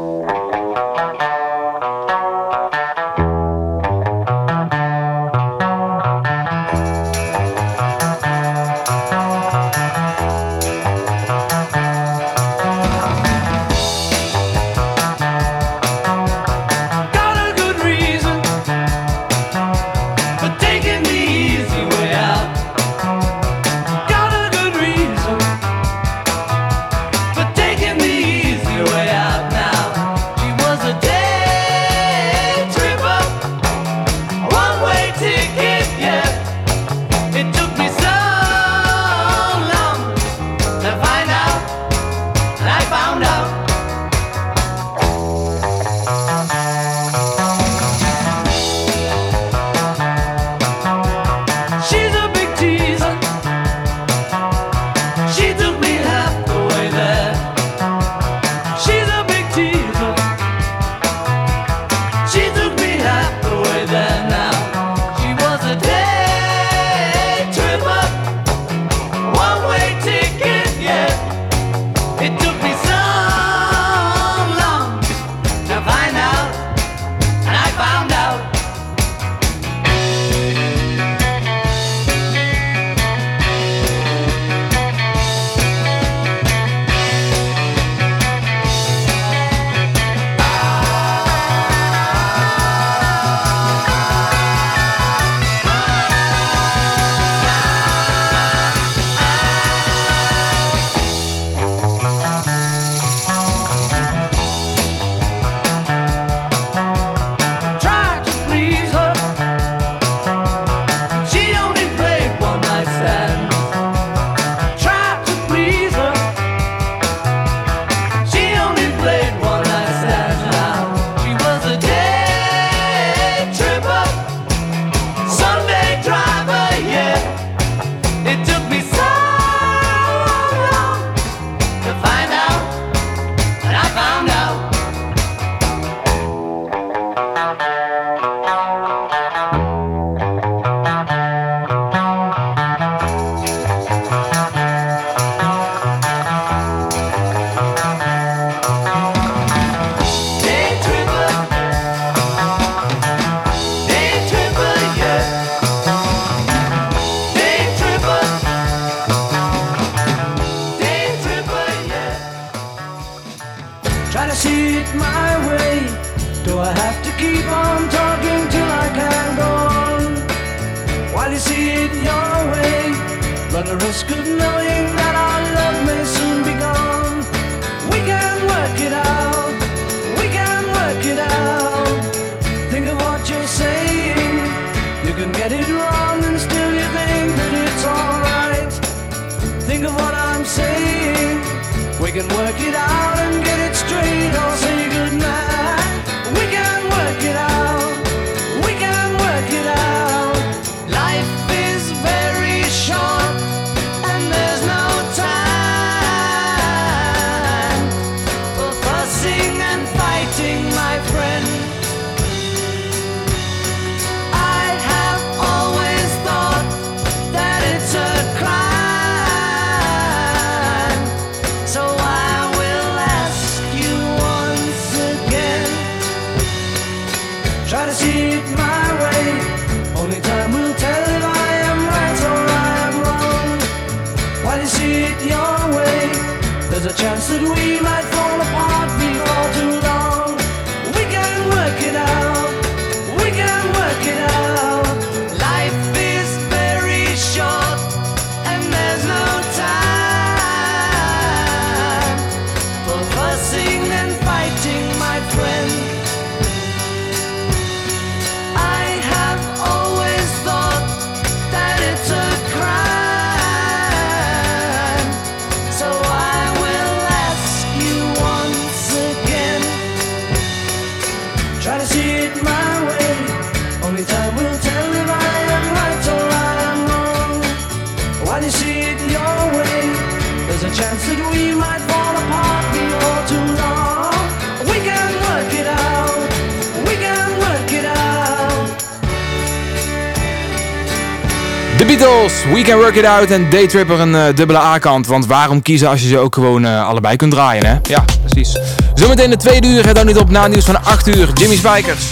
Can Work It Out en Daytripper een eh, dubbele A-kant. Want waarom kiezen als je ze ook gewoon eh, allebei kunt draaien, hè? Ja, precies. Zometeen de tweede uur, het dan niet op na nieuws van 8 uur. Jimmy Spijkers.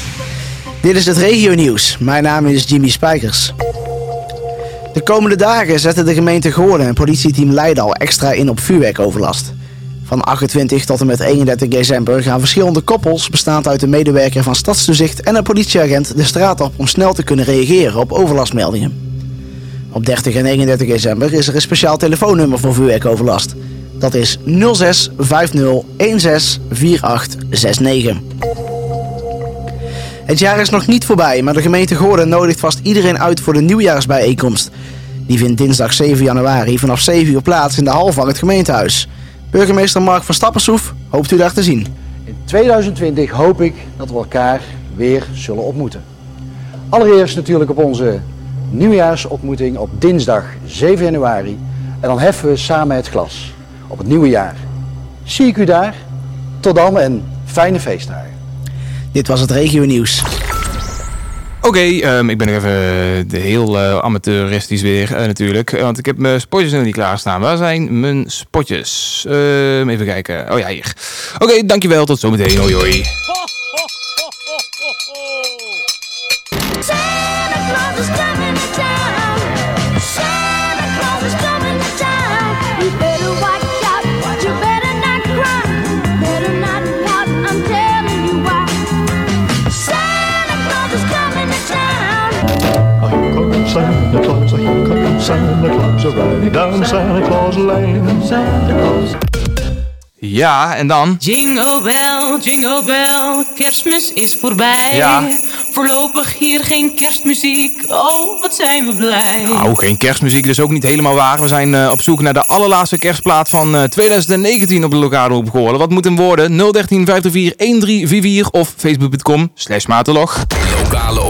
Dit is het regio nieuws. Mijn naam is Jimmy Spijkers. De komende dagen zetten de gemeente Goorlen en politieteam Leidal extra in op vuurwerkoverlast. Van 28 tot en met 31 december gaan verschillende koppels, bestaand uit een medewerker van Stadstoezicht en een politieagent, de straat op om snel te kunnen reageren op overlastmeldingen. Op 30 en 31 december is er een speciaal telefoonnummer voor vuurwerkoverlast. Dat is 06 50 16 4869. Het jaar is nog niet voorbij, maar de gemeente Goorlen nodigt vast iedereen uit voor de nieuwjaarsbijeenkomst. Die vindt dinsdag 7 januari vanaf 7 uur plaats in de hal van het gemeentehuis. Burgemeester Mark van Stappensoef hoopt u daar te zien. In 2020 hoop ik dat we elkaar weer zullen ontmoeten. Allereerst natuurlijk op onze nieuwjaarsontmoeting op dinsdag 7 januari. En dan heffen we samen het glas op het nieuwe jaar. Zie ik u daar. Tot dan en fijne feestdagen. Dit was het regio nieuws. Oké, ehm, ik ben nog even de heel eh, amateuristisch weer eh, natuurlijk. eh, Want ik heb mijn spotjes nog niet klaarstaan. Waar zijn mijn spotjes? Ehm, even kijken. Oh ja, hier. Oké, dankjewel. Tot zometeen. Hoi hoi. Santa Claus, riding down Santa Claus Lane. Santa Claus. Ja, en dan? Jingle bell, jingle bell, kerstmis is voorbij. Ja. Voorlopig hier geen kerstmuziek, oh wat zijn we blij. Nou, geen kerstmuziek, dus ook niet helemaal waar. We zijn eh, op zoek naar de allerlaatste kerstplaat van eh, 2019 op de lokale hoop geworden. Wat moet hem worden? 013 504 1344 of facebook.com slash matelog. Lokale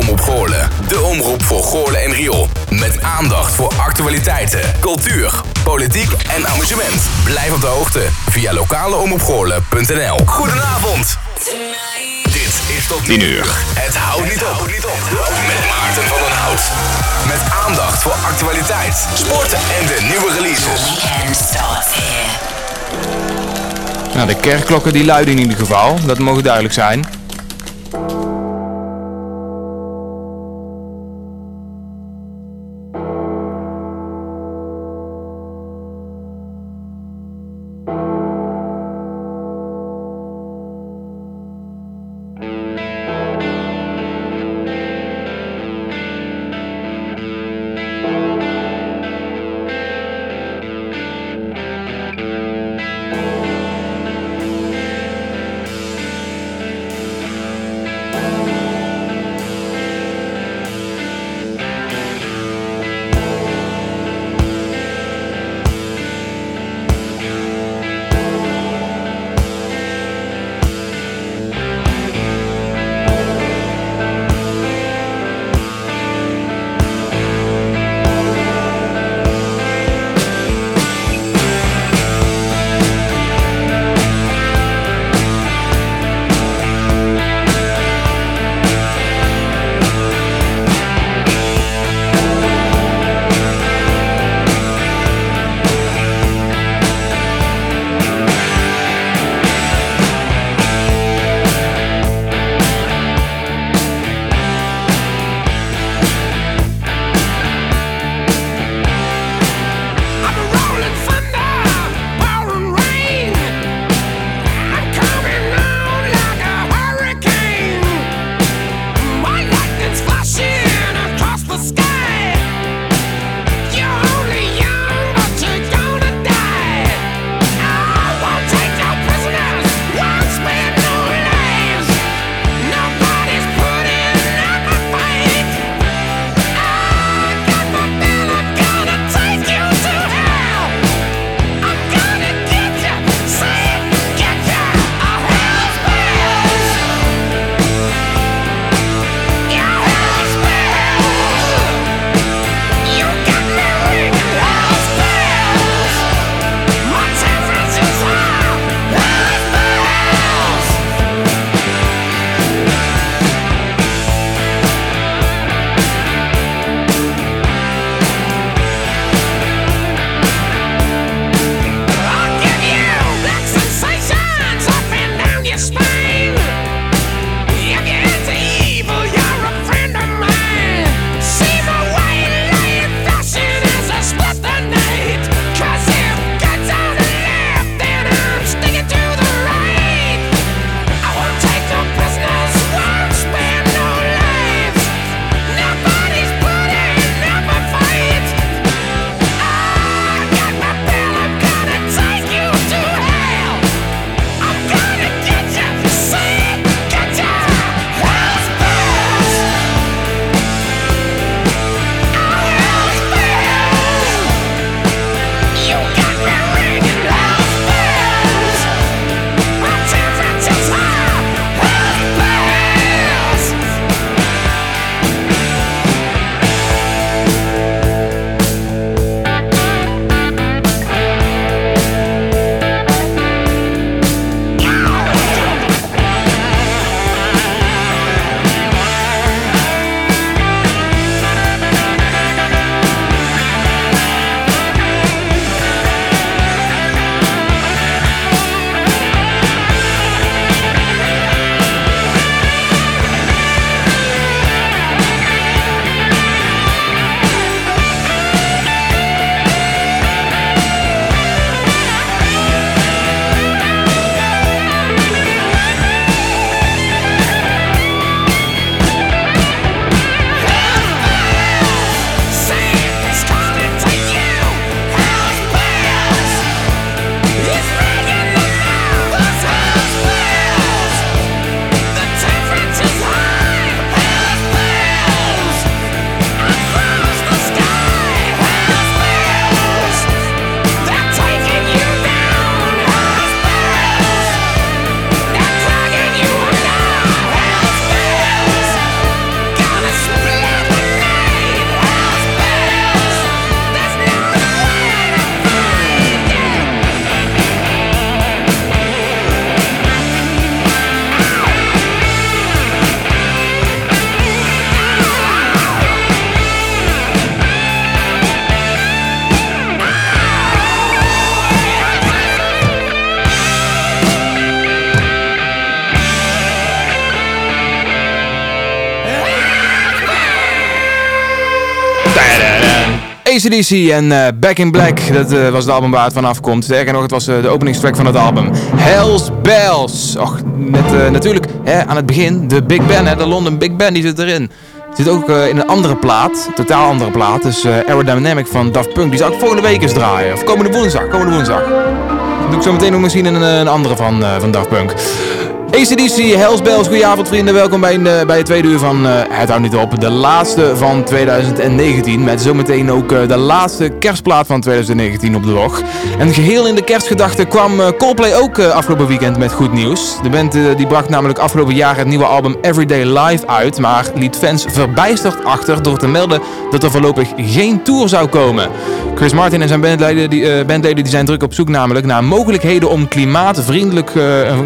De omroep voor Goorlen en Riool. Met aandacht voor actualiteiten, cultuur, politiek en amusement. Blijf op de hoogte via lokaleomroepgoorlen.nl Goedenavond. Dit is tot 10 uur. Het houdt niet op. Met Maarten van den Hout. Met aandacht voor actualiteit, sport en de nieuwe releases. Nou, de kerkklokken die luiden in ieder geval. Dat mogen duidelijk zijn. ACDC en eh, Back in Black, dat eh, was het album waar het vanaf komt. Sterker nog, het was eh, de openingstrack van het album. Hell's Bells. Och, natuurlijk hè, aan het begin de Big Ben, hè, de London Big Ben, die zit erin. Zit ook in een andere plaat, totaal andere plaat. Dus Aerodynamic van Daft Punk. Die zou ik volgende week eens draaien. Of komende woensdag, komende woensdag. Dat doe ik zo meteen nog misschien een, een andere van, van Daft Punk. ACDC, Hells Bells, goedenavond vrienden. Welkom bij, eh, bij het tweede uur van eh, Het houdt niet op. De laatste van 2019. Met zometeen ook eh, de laatste kerstplaat van 2019 op de log. En geheel in de kerstgedachte kwam Coldplay ook afgelopen weekend met goed nieuws. De band die bracht namelijk afgelopen jaar het nieuwe album Everyday Live uit. Maar liet fans verbijsterd achter door te melden dat er voorlopig geen tour zou komen. Chris Martin en zijn bandleden die, bandleden die zijn druk op zoek namelijk naar mogelijkheden om klimaatvriendelijk,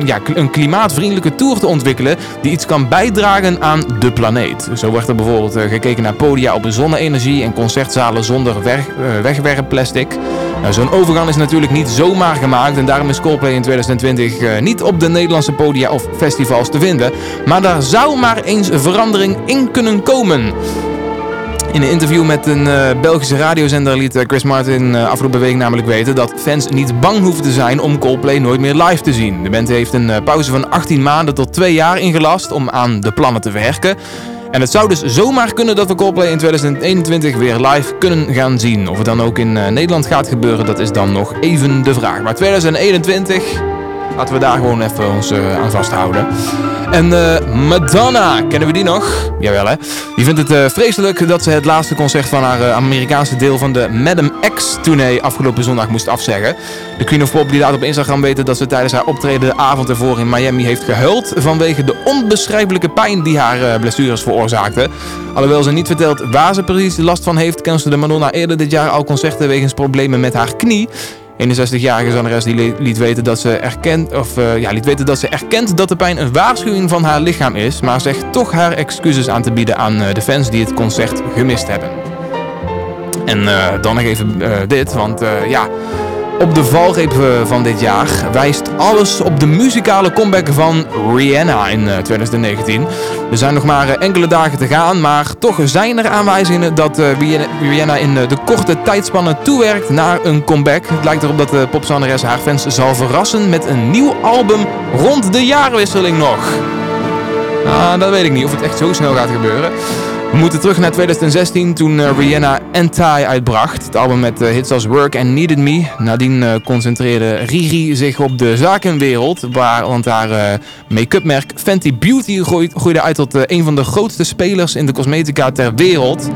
ja, een klimaatvriendelijke tour te ontwikkelen die iets kan bijdragen aan de planeet. Zo wordt er bijvoorbeeld eh, gekeken naar podia op zonne-energie en concertzalen zonder weg, eh, wegwerpplastic. Nou, Zo'n overgang is natuurlijk niet zomaar gemaakt en daarom is Coldplay in 2020 eh, niet op de Nederlandse podia of festivals te vinden. Maar daar zou maar eens een verandering in kunnen komen. In een interview met een eh, Belgische radiozender liet eh, Chris Martin eh, afgelopen week namelijk weten dat fans niet bang hoeven te zijn om Coldplay nooit meer live te zien. De band heeft een pauze van 18 maanden tot 2 jaar ingelast om aan de plannen te werken. En het zou dus zomaar kunnen dat we Coldplay in 2021 weer live kunnen gaan zien. Of het dan ook in Nederland gaat gebeuren, dat is dan nog even de vraag. Maar 2021, laten we daar gewoon even ons eh, aan vasthouden. En eh, Madonna, kennen we die nog? Jawel hè. Die vindt het eh, vreselijk dat ze het laatste concert van haar Amerikaanse deel van de Madam X tournee afgelopen zondag moest afzeggen. De Queen of Pop die laat op Instagram weten dat ze tijdens haar optreden de avond ervoor in Miami heeft gehuild vanwege de onbeschrijfelijke pijn die haar blessures veroorzaakten. Alhoewel ze niet vertelt waar ze precies last van heeft, cancelde Madonna eerder dit jaar al concerten wegens problemen met haar knie. 61-jarige zangeres die li- liet weten dat ze erkent, of, eh, ja, liet weten dat ze erkent dat de pijn een waarschuwing van haar lichaam is, maar zegt toch haar excuses aan te bieden aan eh, de fans die het concert gemist hebben. En eh, dan nog even dit, want ja, op de valreep eh, van dit jaar wijst alles op de muzikale comeback van Rihanna in eh, 2019. Er zijn nog maar eh, enkele dagen te gaan, maar toch zijn er aanwijzingen dat eh, Rihanna- in eh, de korte tijdspannen toewerkt naar een comeback. Het lijkt erop dat de popzangeres haar fans zal verrassen met een nieuw album rond de jaarwisseling nog. Ah, dat weet ik niet of het echt zo snel gaat gebeuren. We moeten terug naar 2016 toen eh, Rihanna Anti uitbracht. Het album met eh, hits als Work and Needed Me. Nadien eh, concentreerde Riri zich op de zakenwereld. Waar, want haar eh, make-up merk Fenty Beauty groeide uit tot een van de grootste spelers in de cosmetica ter wereld.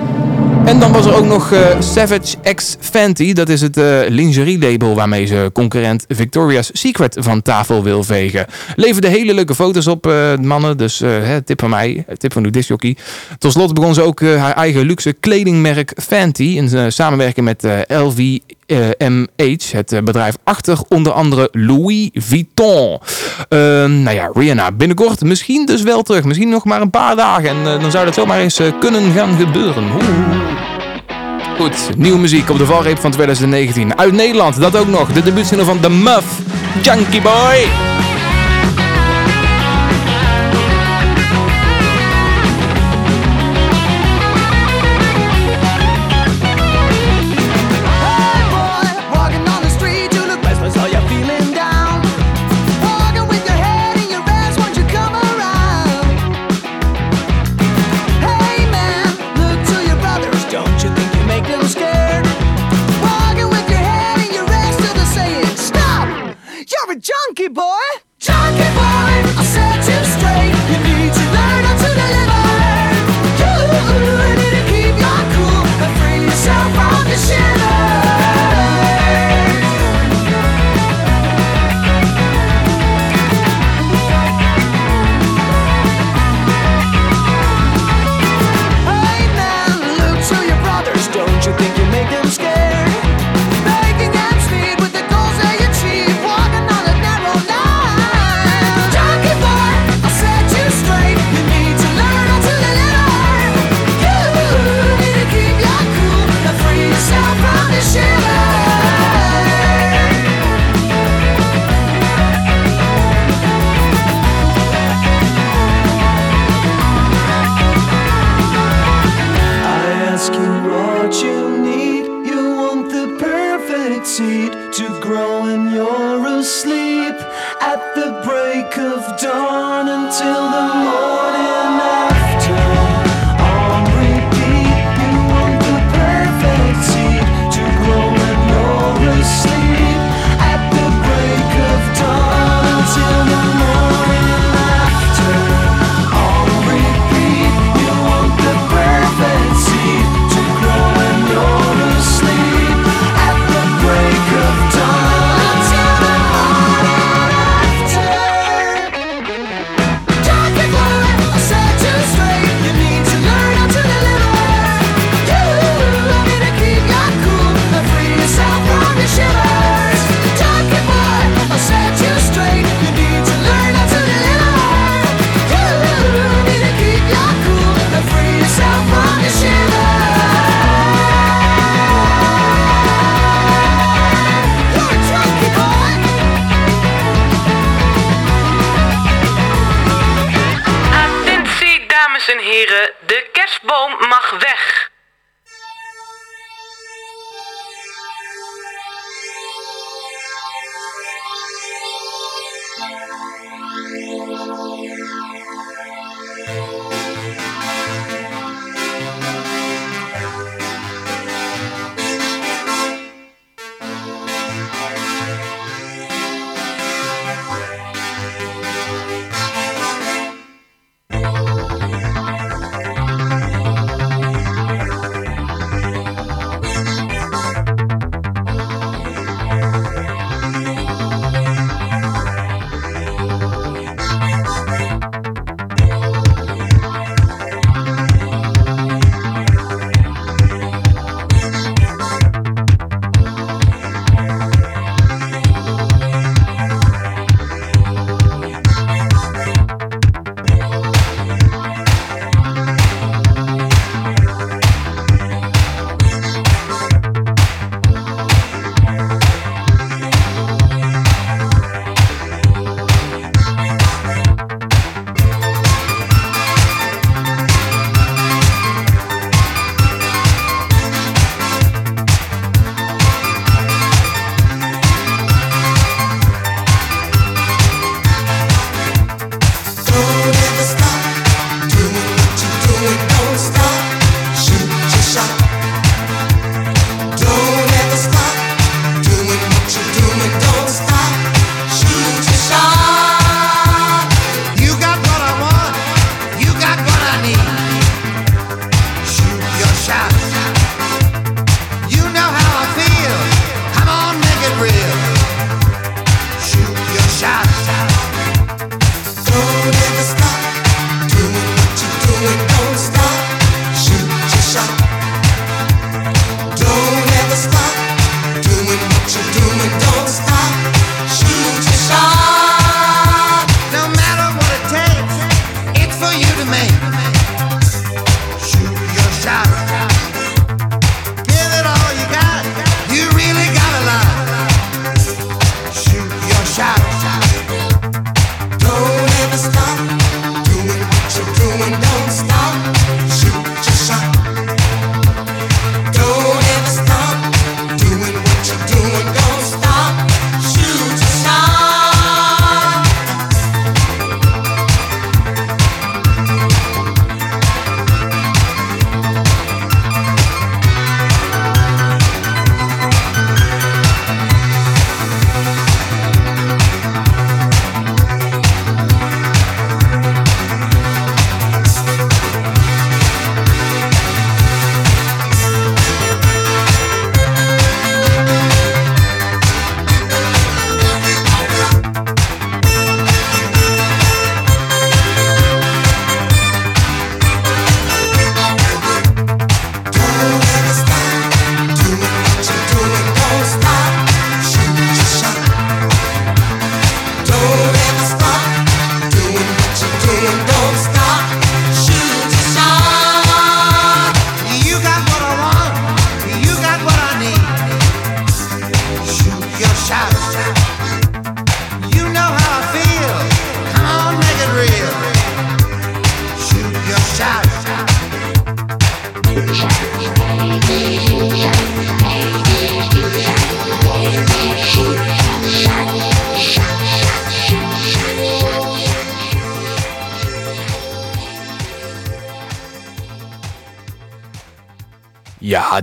En dan was er ook nog eh, Savage X Fenty. Dat is het eh, lingerie-label waarmee ze concurrent Victoria's Secret van tafel wil vegen. Leverde hele leuke foto's op, eh, mannen. Dus tip van mij, tip van uw disjockey. Tot slot begon ze ook haar eigen luxe kledingmerk Fenty. In samenwerking met LV. MH, het bedrijf achter onder andere Louis Vuitton. Ehm, nou ja, Rihanna binnenkort misschien dus wel terug. Misschien nog maar een paar dagen. En dan zou dat zomaar eens kunnen gaan gebeuren. Nieuwe muziek op de valreep van 2019. Uit Nederland, dat ook nog. De debuutsingle van The Muff, Junkie Boy.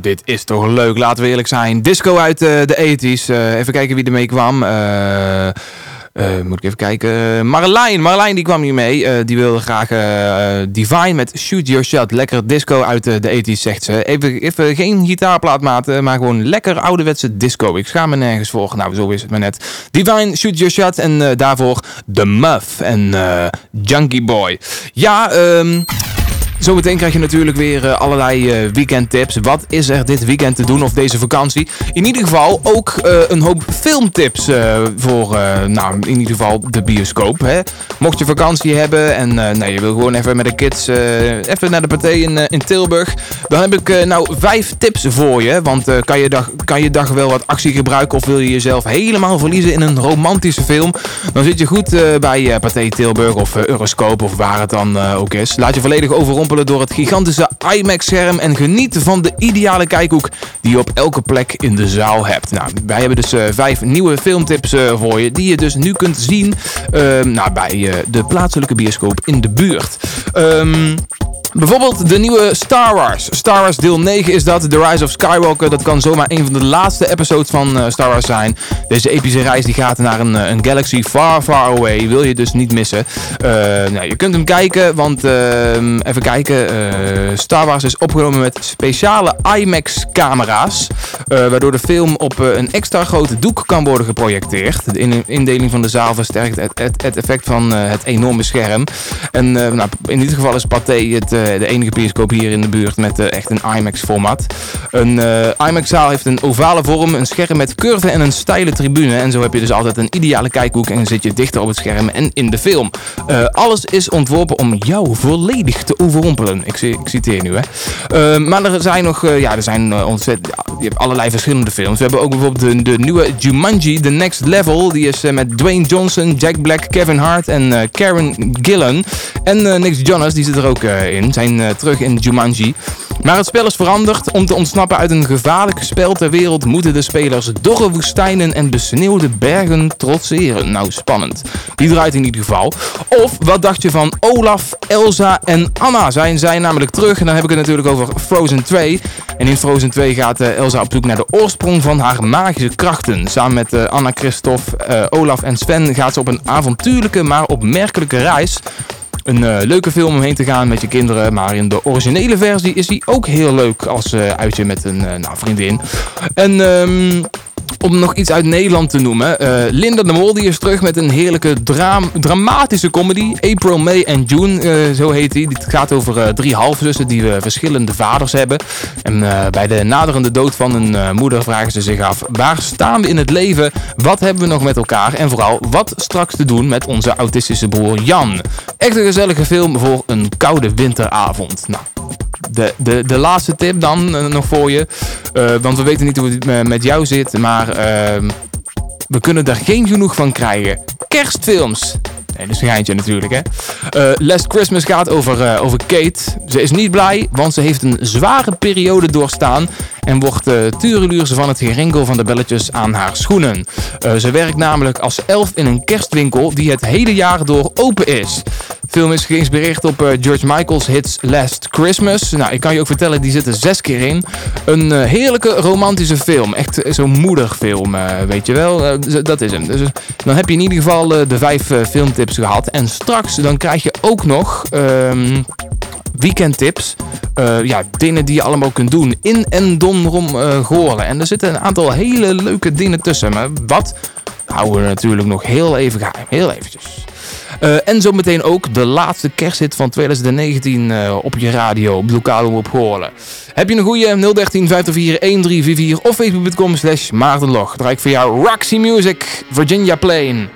Dit is toch leuk. Laten we eerlijk zijn. Disco uit eh, de 80s. Eh, even kijken wie er mee kwam. Eh, moet ik even kijken. Marlijn. Marlijn die kwam hier mee. Die wilde graag Divine met Shoot Your Shot. Lekker disco uit de 80s, zegt ze. Even, even geen gitaarplaat maten, maar gewoon lekker ouderwetse disco. Ik schaam me nergens voor. Nou, zo is het maar net. Divine, Shoot Your Shot. En daarvoor The Muff en Junkie Boy. Ja, ehm... Zometeen krijg je natuurlijk weer eh, allerlei eh, weekendtips. Wat is er dit weekend te doen of deze vakantie? In ieder geval ook eh, een hoop filmtips voor, nou, in ieder geval de bioscoop. Hè? Mocht je vakantie hebben en nou, je wil gewoon even met de kids even naar de partij in, in Tilburg. Dan heb ik nou vijf tips voor je. Want kan, je dag, kan je dag wel wat actie gebruiken of wil je jezelf helemaal verliezen in een romantische film? Dan zit je goed bij Pathé Tilburg of Euroscope of waar het dan ook is. Laat je volledig door het gigantische IMAX-scherm en geniet van de ideale kijkhoek die je op elke plek in de zaal hebt. Nou, wij hebben dus eh, vijf nieuwe filmtips eh, voor je die je dus nu kunt zien eh, nou, bij eh, de plaatselijke bioscoop in de buurt. Ehm Bijvoorbeeld de nieuwe Star Wars. Star Wars deel 9 is dat, The Rise of Skywalker. Dat kan zomaar een van de laatste episodes van Star Wars zijn. Deze epische reis die gaat naar een, een galaxy far, far away. Wil je dus niet missen. Nou, je kunt hem kijken, want eh, even kijken. Eh, Star Wars is opgenomen met speciale IMAX camera's. eh, waardoor de film op eh, een extra grote doek kan worden geprojecteerd. De in- indeling van de zaal versterkt het, het, effect van het enorme scherm. En nou, in ieder geval is Pathé het, de enige bioscoop hier in de buurt met echt een IMAX-format. Een IMAX-zaal heeft een ovale vorm, een scherm met curven en een steile tribune. En zo heb je dus altijd een ideale kijkhoek en zit je dichter op het scherm en in de film. Alles is ontworpen om jou volledig te Ik, ik citeer nu, hè. Eh, maar er zijn nog, eh, ja, er zijn eh, ontzettend, je hebt allerlei verschillende films. We hebben ook bijvoorbeeld de, de nieuwe Jumanji, The Next Level. Die is eh, met Dwayne Johnson, Jack Black, Kevin Hart en Karen Gillan. En Nick Jonas, die zit er ook in, zijn terug in Jumanji. Maar het spel is veranderd. Om te ontsnappen uit een gevaarlijk spel ter wereld moeten de spelers dorre woestijnen en besneeuwde bergen trotseren. Nou, spannend. Die draait in ieder geval. Of wat dacht je van Olaf, Elsa en Anna? Zijn zij namelijk terug? En dan heb ik het natuurlijk over Frozen 2. En in Frozen 2 gaat eh, Elsa op zoek naar de oorsprong van haar magische krachten. Samen met eh, Anna, Christophe, eh, Olaf en Sven gaat ze op een avontuurlijke maar opmerkelijke reis. Een eh, leuke film om heen te gaan met je kinderen. Maar in de originele versie is die ook heel leuk als eh, uitje met een eh, nou, vriendin. En ehm, om nog iets uit Nederland te noemen. eh, Linda de Mol die is terug met een heerlijke draam, dramatische comedy. April, May en June, eh, zo heet die. Het gaat over eh, drie halfzussen die verschillende vaders hebben. En bij de naderende dood van eh, moeder vragen ze zich af... waar staan we in het leven? Wat hebben we nog met elkaar? En vooral, wat straks te doen met onze autistische broer Jan? Echt een gezellige film voor een koude winteravond. Nou, de, de, de laatste tip dan nog voor je. Want we weten niet hoe het met jou zit, maar ehm, we kunnen er geen genoeg van krijgen. Kerstfilms. Nee, dat is een geintje natuurlijk, hè. Eh, Last Christmas gaat over, eh, over Kate. Ze is niet blij, want ze heeft een zware periode doorstaan... en wordt uh, tureluurs van het gerinkel van de belletjes aan haar schoenen. Ze werkt namelijk als elf in een kerstwinkel die het hele jaar door open is. Film is geïnspireerd op eh, George Michael's hits Last Christmas. Nou, ik kan je ook vertellen, die zit er zes keer in. Een eh, heerlijke romantische film. Echt eh, zo'n moederfilm, eh, weet je wel. Dat is hem. Dus, dan heb je in ieder geval de vijf filmtips gehad. En straks dan krijg je ook nog... ehm, weekendtips. Ja, dingen die je allemaal kunt doen in en rondom Goorlen. En er zitten een aantal hele leuke dingen tussen. Maar wat houden we natuurlijk nog heel even geheim. Heel eventjes. Eh, en zometeen ook de laatste kersthit van 2019 eh, op je radio, op lokale omroep. Heb je een goede 013 504 1344 of facebook.com slash maartenlog. Draai ik voor jou Roxy Music, Virginia Plain.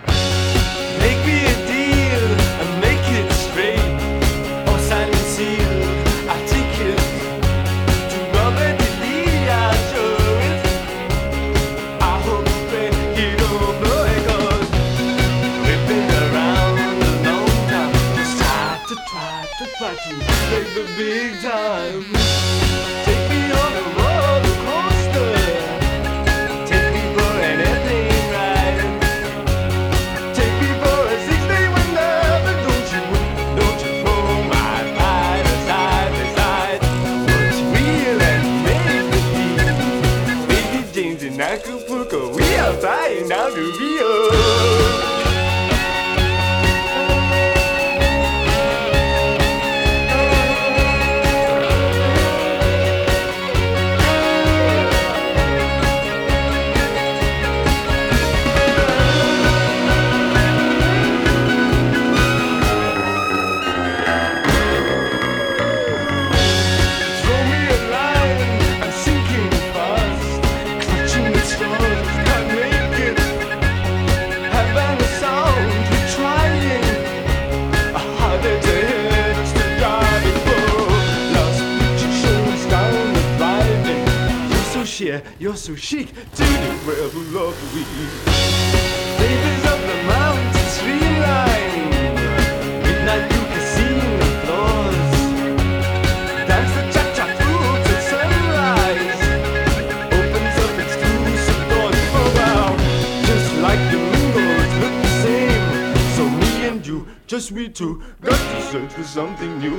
so chic. to where the love we. Ladies of the mountain streamline. Midnight you can see the floors. Dance the cha cha through to sunrise. Opens up exclusive doors. Oh wow, just like the windows look the same. So me and you, just we two, got to search for something new.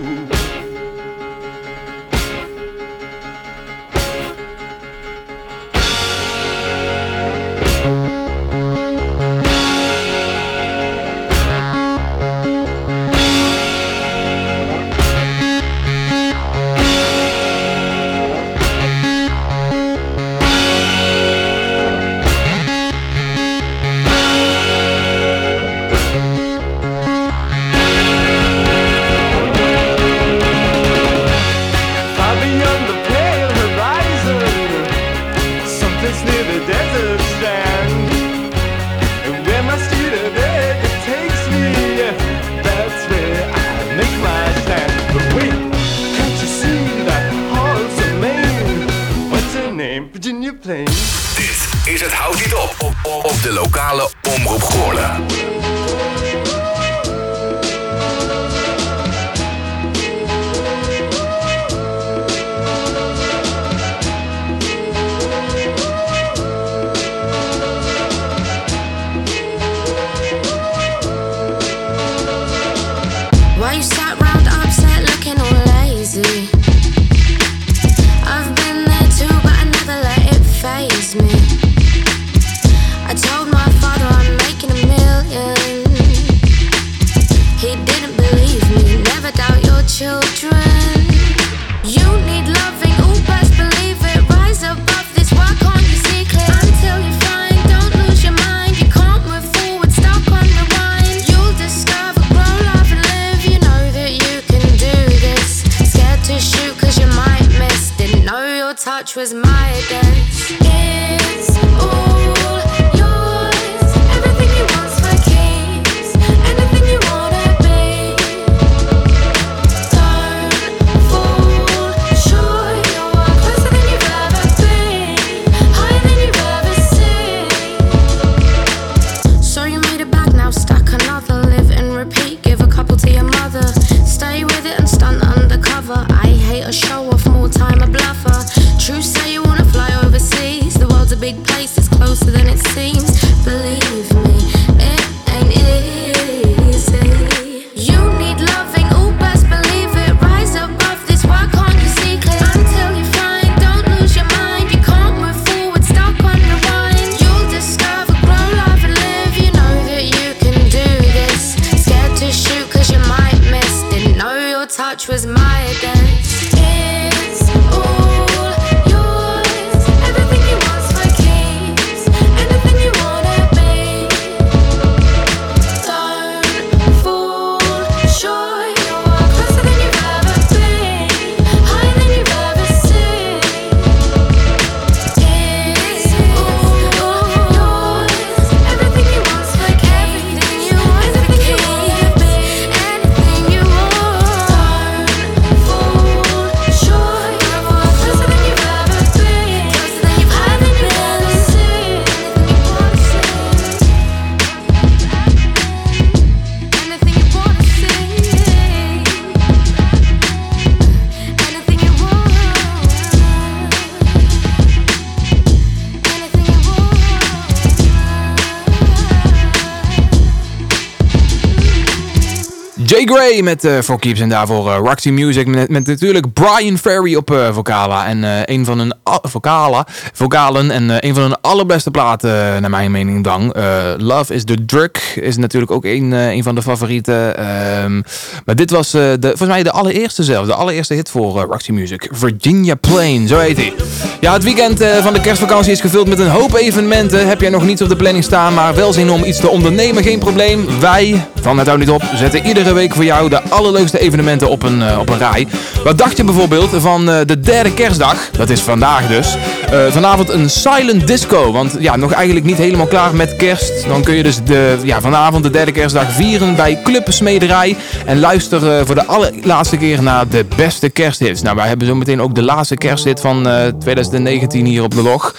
Gray met eh, uh, For Keeps en daarvoor uh, Roxy Music met, met, natuurlijk Brian Ferry op eh, vocala en een van hun vocala, vocalen en een van hun allerbeste platen naar mijn mening dan. Love is the Drug is natuurlijk ook een, een van de favorieten. Ehm, maar dit was de, volgens mij de allereerste zelf, de allereerste hit voor Roxy Music. Virginia Plain, zo heet hij. Ja, het weekend van de kerstvakantie is gevuld met een hoop evenementen. Heb jij nog niets op de planning staan, maar wel zin om iets te ondernemen, geen probleem. Wij van Het Houdt Niet Op zetten iedere week voor jou de allerleukste evenementen op een, eh, op een rij. Wat dacht je bijvoorbeeld van eh, de derde kerstdag? Dat is vandaag dus. Eh, vanavond een silent disco. Want ja, nog eigenlijk niet helemaal klaar met kerst. Dan kun je dus de, ja, vanavond de derde kerstdag vieren bij Club Smederij. En luister voor de allerlaatste keer naar de beste kersthits. Nou, wij hebben zo meteen ook de laatste kersthit van eh, 2019 hier op de log.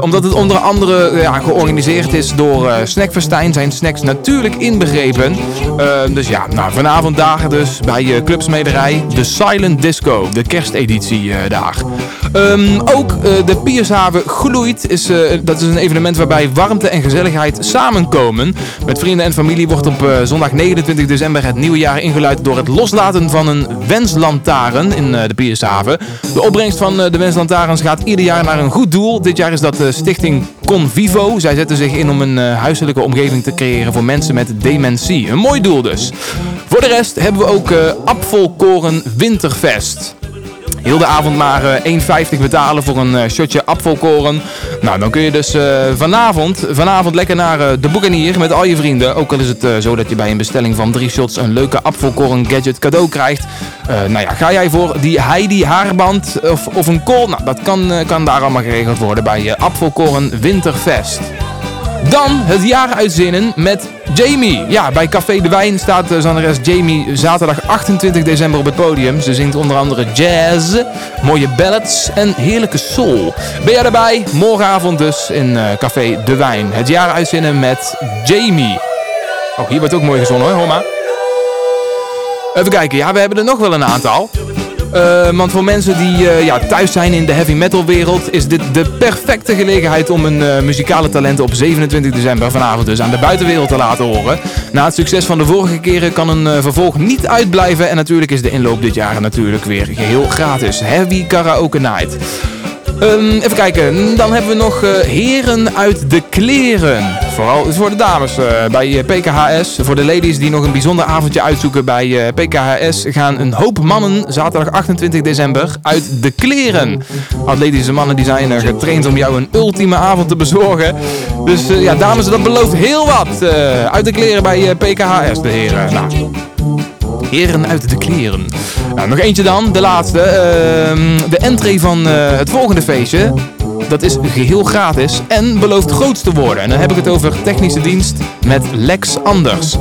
Omdat het onder andere ja, georganiseerd is door Snackverstijn. Zijn snacks natuurlijk inbegrepen. Dus ja, nou, vanavond daar dus bij eh, Club Smederij. De Silent Disco. De kersteditie eh, daar. Ehm, ook eh, de Piershaven gloeit. Is, dat is een evenement waarbij warmte en gezelligheid samenkomen. Met vrienden en familie wordt op zondag 29 december het nieuwe jaar ingeluid door het loslaten van een wenslantaarn in de Piershaven. De opbrengst van de wenslantaarns gaat ieder jaar naar een goed doel. Dit jaar is dat de stichting Convivo. Zij zetten zich in om een eh, huiselijke omgeving te creëren voor mensen met dementie. Een mooi doel dus. Voor de rest hebben we ook eh Apfelkoren Winterfest. Heel de avond maar eh, 1,50 betalen voor een eh, shotje apfelkoren. Nou, dan kun je dus eh, vanavond, vanavond lekker naar eh, de Boekanier met al je vrienden. Ook al is het eh, zo dat je bij een bestelling van drie shots een leuke apfelkoren gadget cadeau krijgt. Eh, nou ja, ga jij voor die Heidi haarband of, of een kool? Nou, dat kan, eh, kan daar allemaal geregeld worden bij eh, Apfelkoren Winterfest. Dan het jaar uitzinnen met Jamie. Ja, bij Café de Wijn staat zangeres Jamie zaterdag 28 december op het podium. Ze zingt onder andere jazz, mooie ballads en heerlijke soul. Ben jij erbij? Morgenavond dus in eh, Café de Wijn. Het jaar uitzinnen met Jamie. Oh, hier wordt ook mooi gezongen hoor, hoor maar. Even kijken, ja, we hebben er nog wel een aantal. Eh, want voor mensen die eh, ja, thuis zijn in de heavy metal wereld is dit de perfecte gelegenheid om hun eh, muzikale talenten op 27 december vanavond dus aan de buitenwereld te laten horen. Na het succes van de vorige keren kan een vervolg niet uitblijven en natuurlijk is de inloop dit jaar natuurlijk weer geheel gratis. Heavy Karaoke Night. Ehm, even kijken, dan hebben we nog eh, heren uit de kleren. Vooral voor de dames eh, bij eh, PKHS. Voor de ladies die nog een bijzonder avondje uitzoeken bij PKHS gaan een hoop mannen zaterdag 28 december uit de kleren. Atletische mannen die zijn getraind om jou een ultieme avond te bezorgen. Dus ja, dames, dat belooft heel wat. uit de kleren bij PKHS, de heren. Nou, Heren uit de kleren. Nou, nog eentje dan, de laatste. Ehm, de entree van eh, het volgende feestje. Dat is geheel gratis en belooft groots te worden. En dan heb ik het over technische dienst met Lex Anders.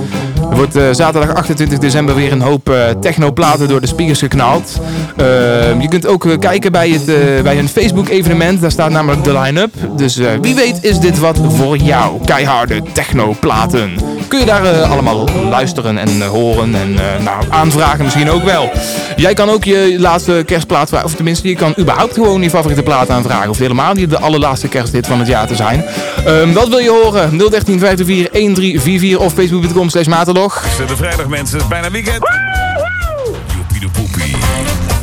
Er wordt eh, zaterdag 28 december weer een hoop eh, technoplaten door de speakers geknald. Ehm, je kunt ook kijken bij, het, bij een Facebook evenement. Daar staat namelijk de line-up. Dus wie weet is dit wat voor jou. Keiharde technoplaten. Kun je daar eh, allemaal luisteren en eh, horen en eh, nou, aanvragen misschien ook wel. Jij kan ook je laatste kerstplaat vragen. Of tenminste, je kan überhaupt gewoon je favoriete plaat aanvragen. Of helemaal niet de allerlaatste kersthit van het jaar te zijn. Ehm, wat wil je horen? 013 524 1344 of facebook.com slash matelog. Het is de vrijdag mensen, het is bijna weekend.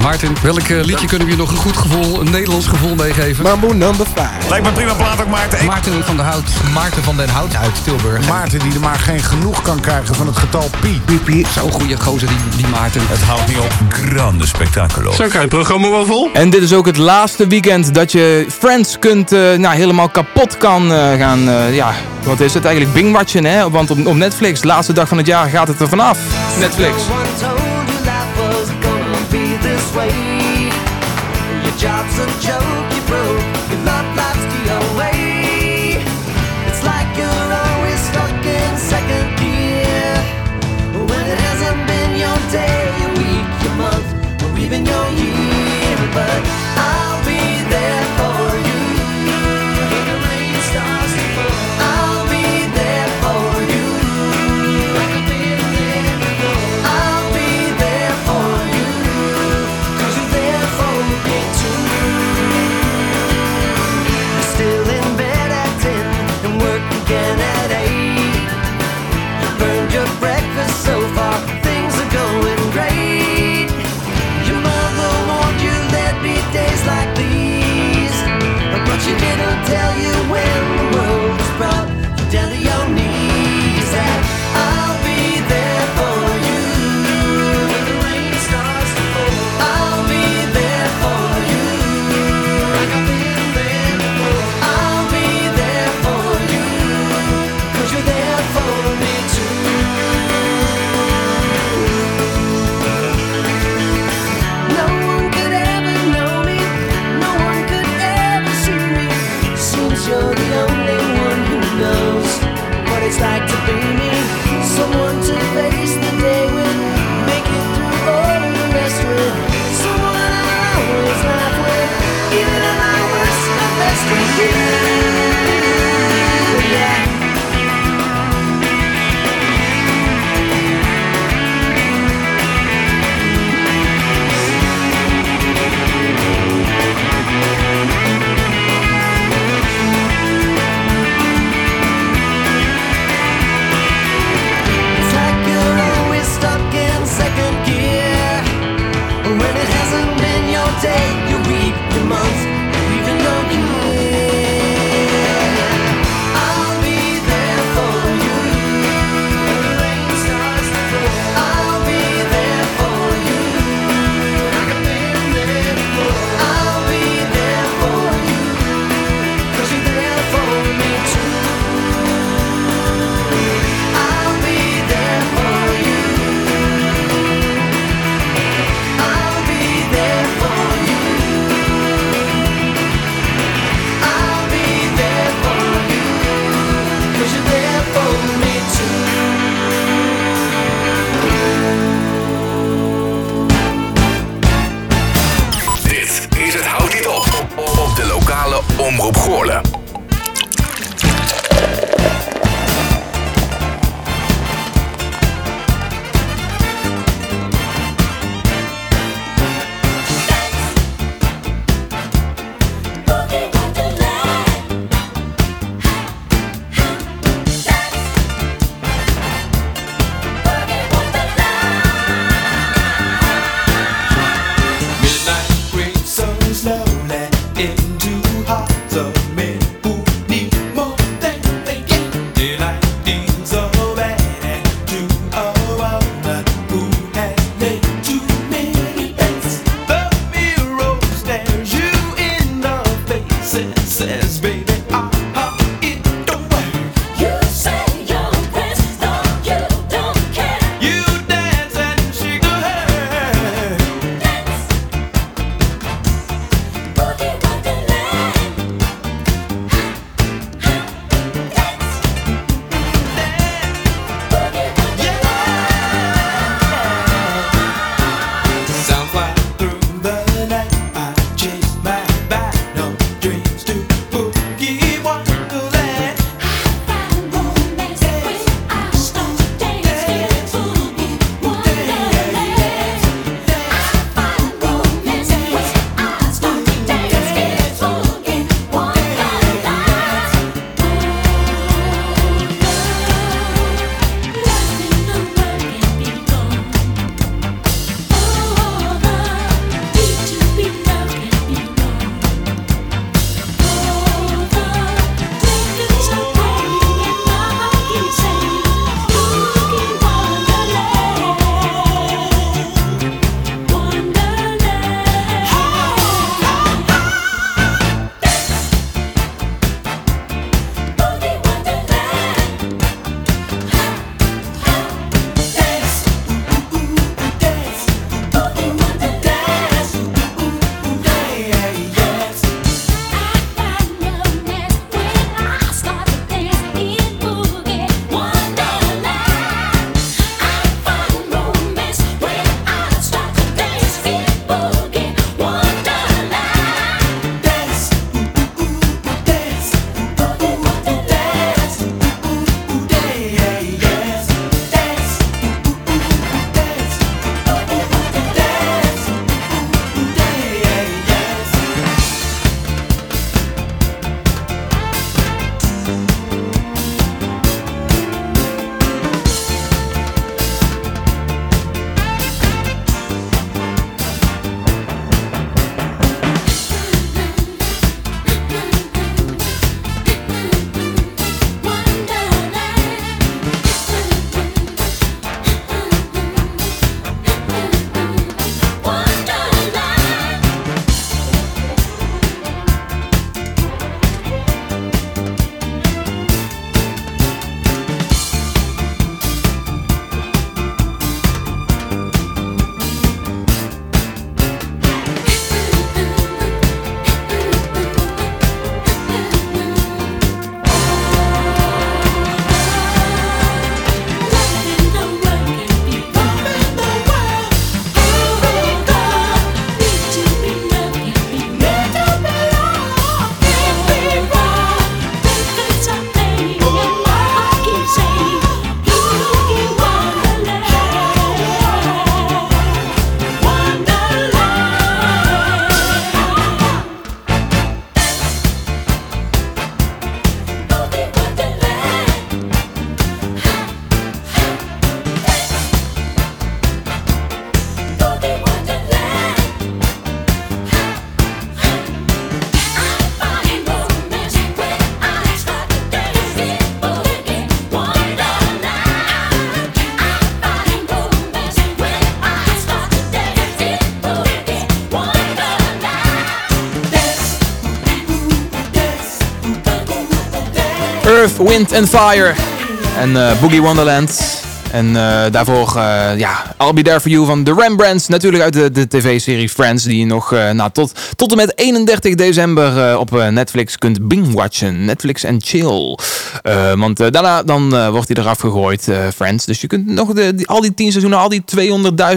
Maarten, welk liedje kunnen we je nog een goed gevoel, een Nederlands gevoel meegeven? Mambo number 5. Lijkt me prima plaat ook Maarten. Maarten van der Hout. Maarten van den Hout uit Tilburg. Maarten die er maar geen genoeg kan krijgen van het getal pi. Piep, piep. Zo'n goede gozer, die, die Maarten. Het houdt niet op. Grande spectaculo. Zo je het programma wel vol. En dit is ook het laatste weekend dat je Friends kunt, eh, nou, helemaal kapot kan eh, gaan, eh, ja, wat is het eigenlijk, bingwatchen hè? Want op, op Netflix, de laatste dag van het jaar gaat het er vanaf. Netflix. Jobs and jokes. Wind and Fire en eh, Boogie Wonderland. En eh, daarvoor, eh, ja, I'll Be There For You van de Rembrandts. Natuurlijk uit de, de tv-serie Friends, die je nog nou, tot, tot en met 31 december op Netflix kunt binge-watchen. Netflix en chill. Want daarna dan, wordt hij eraf gegooid, Friends. Dus je kunt nog de, al die 10 seizoenen, al die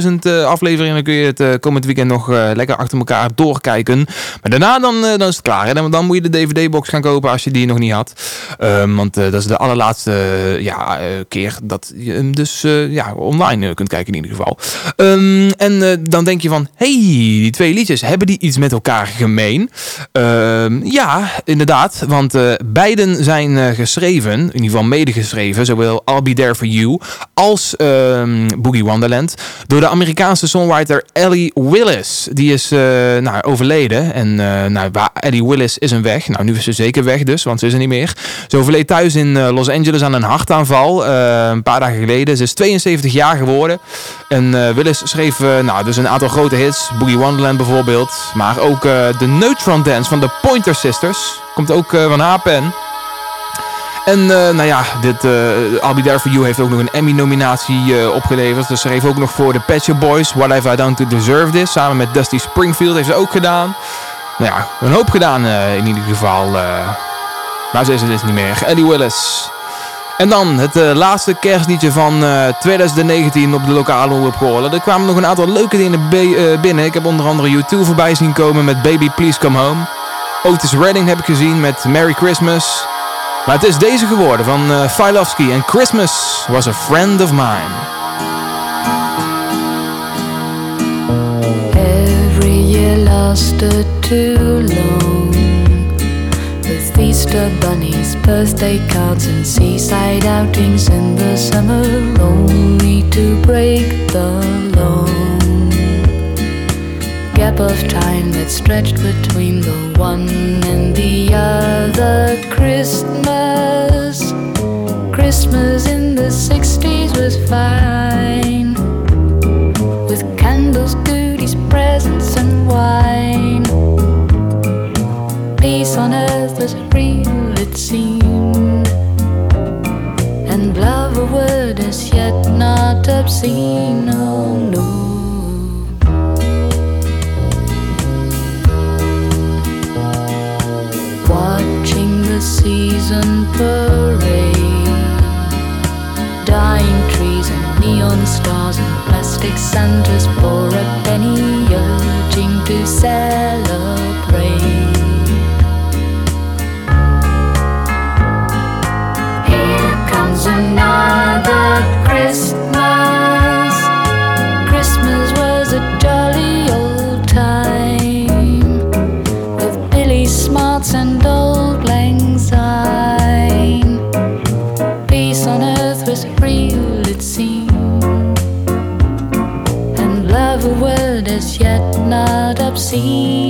200.000 eh, afleveringen, kun je het komend weekend nog lekker achter elkaar doorkijken. Maar daarna dan, dan is het klaar. Hè? Dan, moet je de DVD-box gaan kopen als je die nog niet had. Ehm, want dat is de allerlaatste ja, keer dat je hem dus eh, ja, online eh, kunt kijken in ieder geval. Ehm, en eh, dan denk je van, hey, die twee liedjes, hebben die iets met elkaar gemeen? Ehm, ja, inderdaad. Want beiden zijn geschreven, in ieder geval medegeschreven, zowel I'll Be There For You als ehm, Boogie Wonderland, door de Amerikaanse songwriter Ellie Willis. Die is nou, overleden. En nou, Ellie Willis is een weg. Nou, nu is ze zeker weg dus, want ze is er niet meer. Ze overleed thuis in Los Angeles aan een hartaanval. een paar dagen geleden. Is 72 jaar geworden. En eh, Willis schreef eh, nou, dus een aantal grote hits. Boogie Wonderland bijvoorbeeld. Maar ook eh, de Neutron Dance van de Pointer Sisters. Komt ook van haar pen. En eh, nou ja, dit uh, I'll For You heeft ook nog een Emmy-nominatie opgeleverd. Dus ze schreef ook nog voor de Pet Shop Boys What Have I Done To Deserve This. Samen met Dusty Springfield heeft ze ook gedaan. Nou ja, een hoop gedaan in ieder geval. maar ze is er dus niet meer. Ellie Willis. En dan het eh, laatste kerstliedje van eh, 2019 op de lokale omroep Goorlen. Er kwamen nog een aantal leuke dingen eh, binnen. Ik heb onder andere YouTube voorbij zien komen met Baby Please Come Home. Otis Redding heb ik gezien met Merry Christmas. Maar het is deze geworden van uh, Filovsky en Christmas was a friend of mine. Every year lasted too long. Easter bunnies, birthday cards, and seaside outings in the summer, only to break the long gap of time that stretched between the one and the other Christmas. Christmas in the 60s was fine with candles, goodies, was real, it seemed, and love a word as yet not obscene. Oh no. Watching the season parade, dying trees and neon stars and plastic Santas for a penny, urging to celebrate. Another Christmas. Christmas was a jolly old time with Billy Smarts and old Lang Syne. Peace on earth was real, it seemed, and love a word as yet not obscene.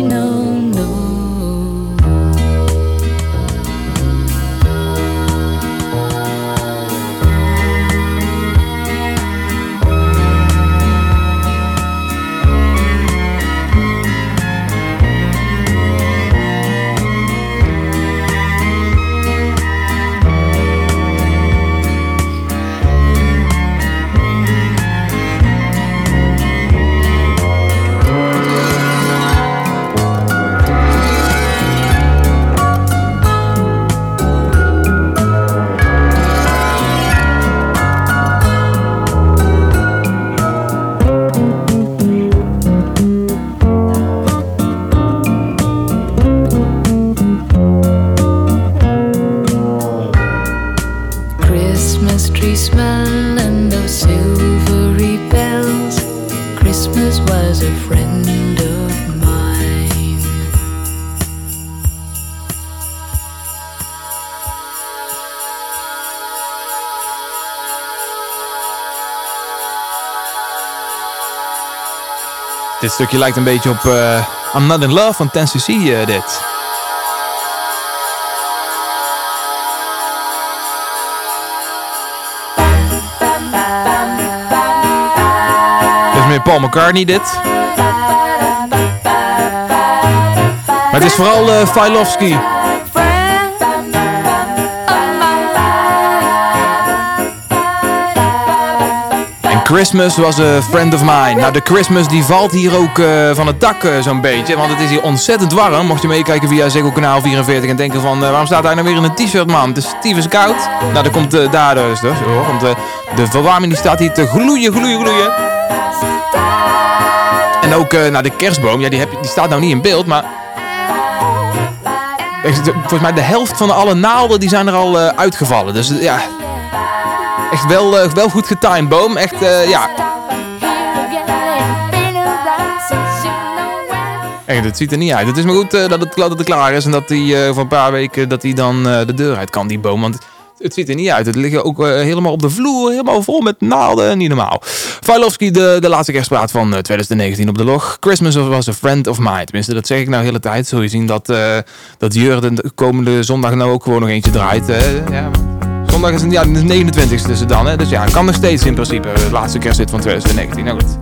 Dit stukje lijkt een beetje op eh, I'm Not In Love van Tennessee eh dit. Dit is meer Paul McCartney dit. Maar het is vooral Filovsky. Christmas was a friend of mine. Nou, de Christmas die valt hier ook eh, van het dak eh, zo'n beetje. Want het is hier ontzettend warm. Mocht je meekijken via Ziggo kanaal 44 en denken van... eh, waarom staat hij nou weer in een t-shirt, man? Het is tyfus koud. Nou, dan komt daar dus, hoor. Want de verwarming die staat hier te gloeien, gloeien, gloeien. En ook eh, nou, de kerstboom, ja, die, heb, die staat nou niet in beeld, maar... Volgens mij de helft van alle naalden die zijn er al uitgevallen. Dus ja, echt wel, eh, wel goed getimed, boom. Echt, eh, ja, Echt, het ziet er niet uit. Het is maar goed eh, dat, het, klaar is en dat hij voor een paar weken dat hij dan de deur uit kan, die boom. Want het ziet er niet uit. Het ligt ook helemaal op de vloer, helemaal vol met naalden. Niet normaal. Vailovski, de, de laatste kerstpraat van eh, 2019 op de log. Christmas was a friend of mine. Tenminste, dat zeg ik nou de hele tijd. Zul je zien dat, eh dat Jur de komende zondag nou ook gewoon nog eentje draait. ja. Zondag is, ja, de 29ste is het dan. Hè? Dus ja, kan nog steeds in principe. De laatste kerstzit van 2019. Nou goed.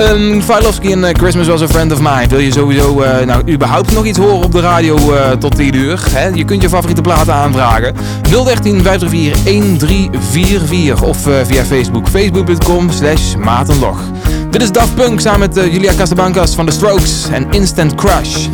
Um, en eh, Christmas was a friend of mine. Wil je sowieso eh, nou, überhaupt nog iets horen op de radio eh, tot 10 uur? Hè? Je kunt je favoriete platen aanvragen. 013 534 1344 of via Facebook. Facebook.com slash Maartenlog. Dit is Daft Punk samen met Julia Castabancas van The Strokes en Instant Crush.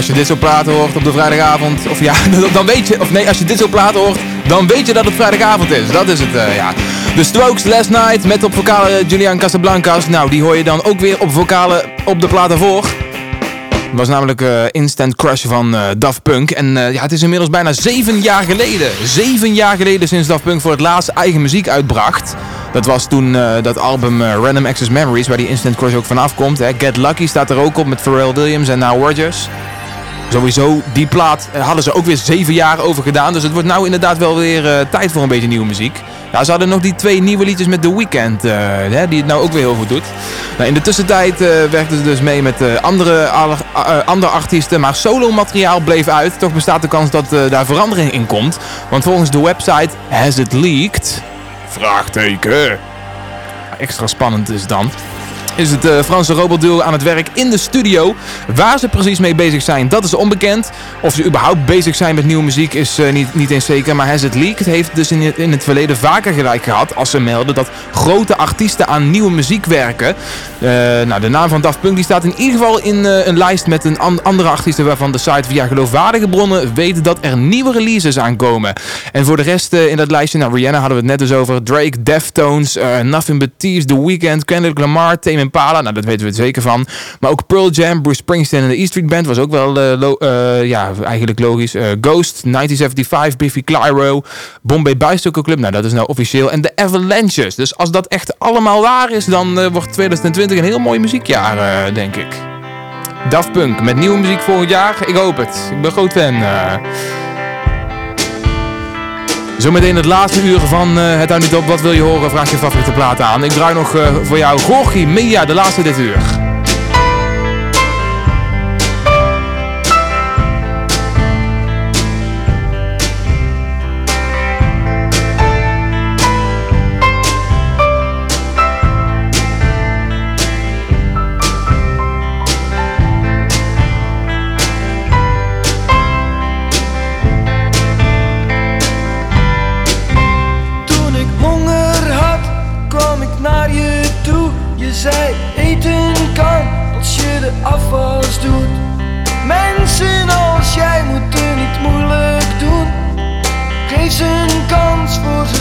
Als je dit soort platen hoort op de vrijdagavond, of ja, dan weet je, of nee, als je dit soort platen hoort, dan weet je dat het vrijdagavond is. Dat is het, eh, ja. De Strokes Last Night met op vocale Julian Casablancas. Nou, die hoor je dan ook weer op vocale op de plaat. Het was namelijk eh, Instant Crush van eh, Daft Punk. En ja, het is inmiddels bijna zeven jaar geleden. Zeven jaar geleden sinds Daft Punk voor het laatst eigen muziek uitbracht. Dat was toen dat album Random Access Memories, waar die Instant Crush ook vanaf komt. Hè. Get Lucky staat er ook op met Pharrell Williams en Now Rogers. Sowieso, die plaat eh, hadden ze ook weer zeven jaar over gedaan. Dus het wordt nou inderdaad wel weer eh, tijd voor een beetje nieuwe muziek. Ja, ze hadden nog die twee nieuwe liedjes met The Weeknd, eh, hè, die het nou ook weer heel goed doet. Nou, in de tussentijd eh, werkten ze dus mee met andere, andere artiesten, maar solo materiaal bleef uit. Toch bestaat de kans dat daar verandering in komt. Want volgens de website Has It Leaked? Vraagteken. Extra spannend is dan is het eh, Franse robotduo aan het werk in de studio. Waar ze precies mee bezig zijn, dat is onbekend. Of ze überhaupt bezig zijn met nieuwe muziek is eh, niet, niet eens zeker. Maar It Leaked heeft dus in het, in het verleden vaker gelijk gehad als ze melden dat grote artiesten aan nieuwe muziek werken. Eh, nou, de naam van Daft Punk die staat in ieder geval in een lijst met een an- andere artiesten waarvan de site via geloofwaardige bronnen weet dat er nieuwe releases aankomen. En voor de rest in dat lijstje, nou Rihanna hadden we het net dus over, Drake, Deftones, Nothing But Thieves, The Weeknd, Kendrick Lamar, Tame Impala, nou dat weten we zeker van. Maar ook Pearl Jam, Bruce Springsteen en de E Street Band was ook wel eh, eh, ja, eigenlijk logisch. Eh, Ghost, 1975, Biffy Clyro, Bombay Bicycle Club, nou dat is nou officieel. En de Avalanches. Dus als dat echt allemaal waar is, dan wordt 2020 een heel mooi muziekjaar, denk ik. Daft Punk met nieuwe muziek volgend jaar. Ik hoop het. Ik ben groot fan. Zometeen het laatste uur van eh, Het houdt niet. Wat wil je horen? Vraag je favoriete plaat aan. Ik draai nog eh, voor jou Gorgie Mia, de laatste dit uur. Eten kan als je de afwas doet. Mensen als jij moeten niet moeilijk doen. Geef ze een kans voor ze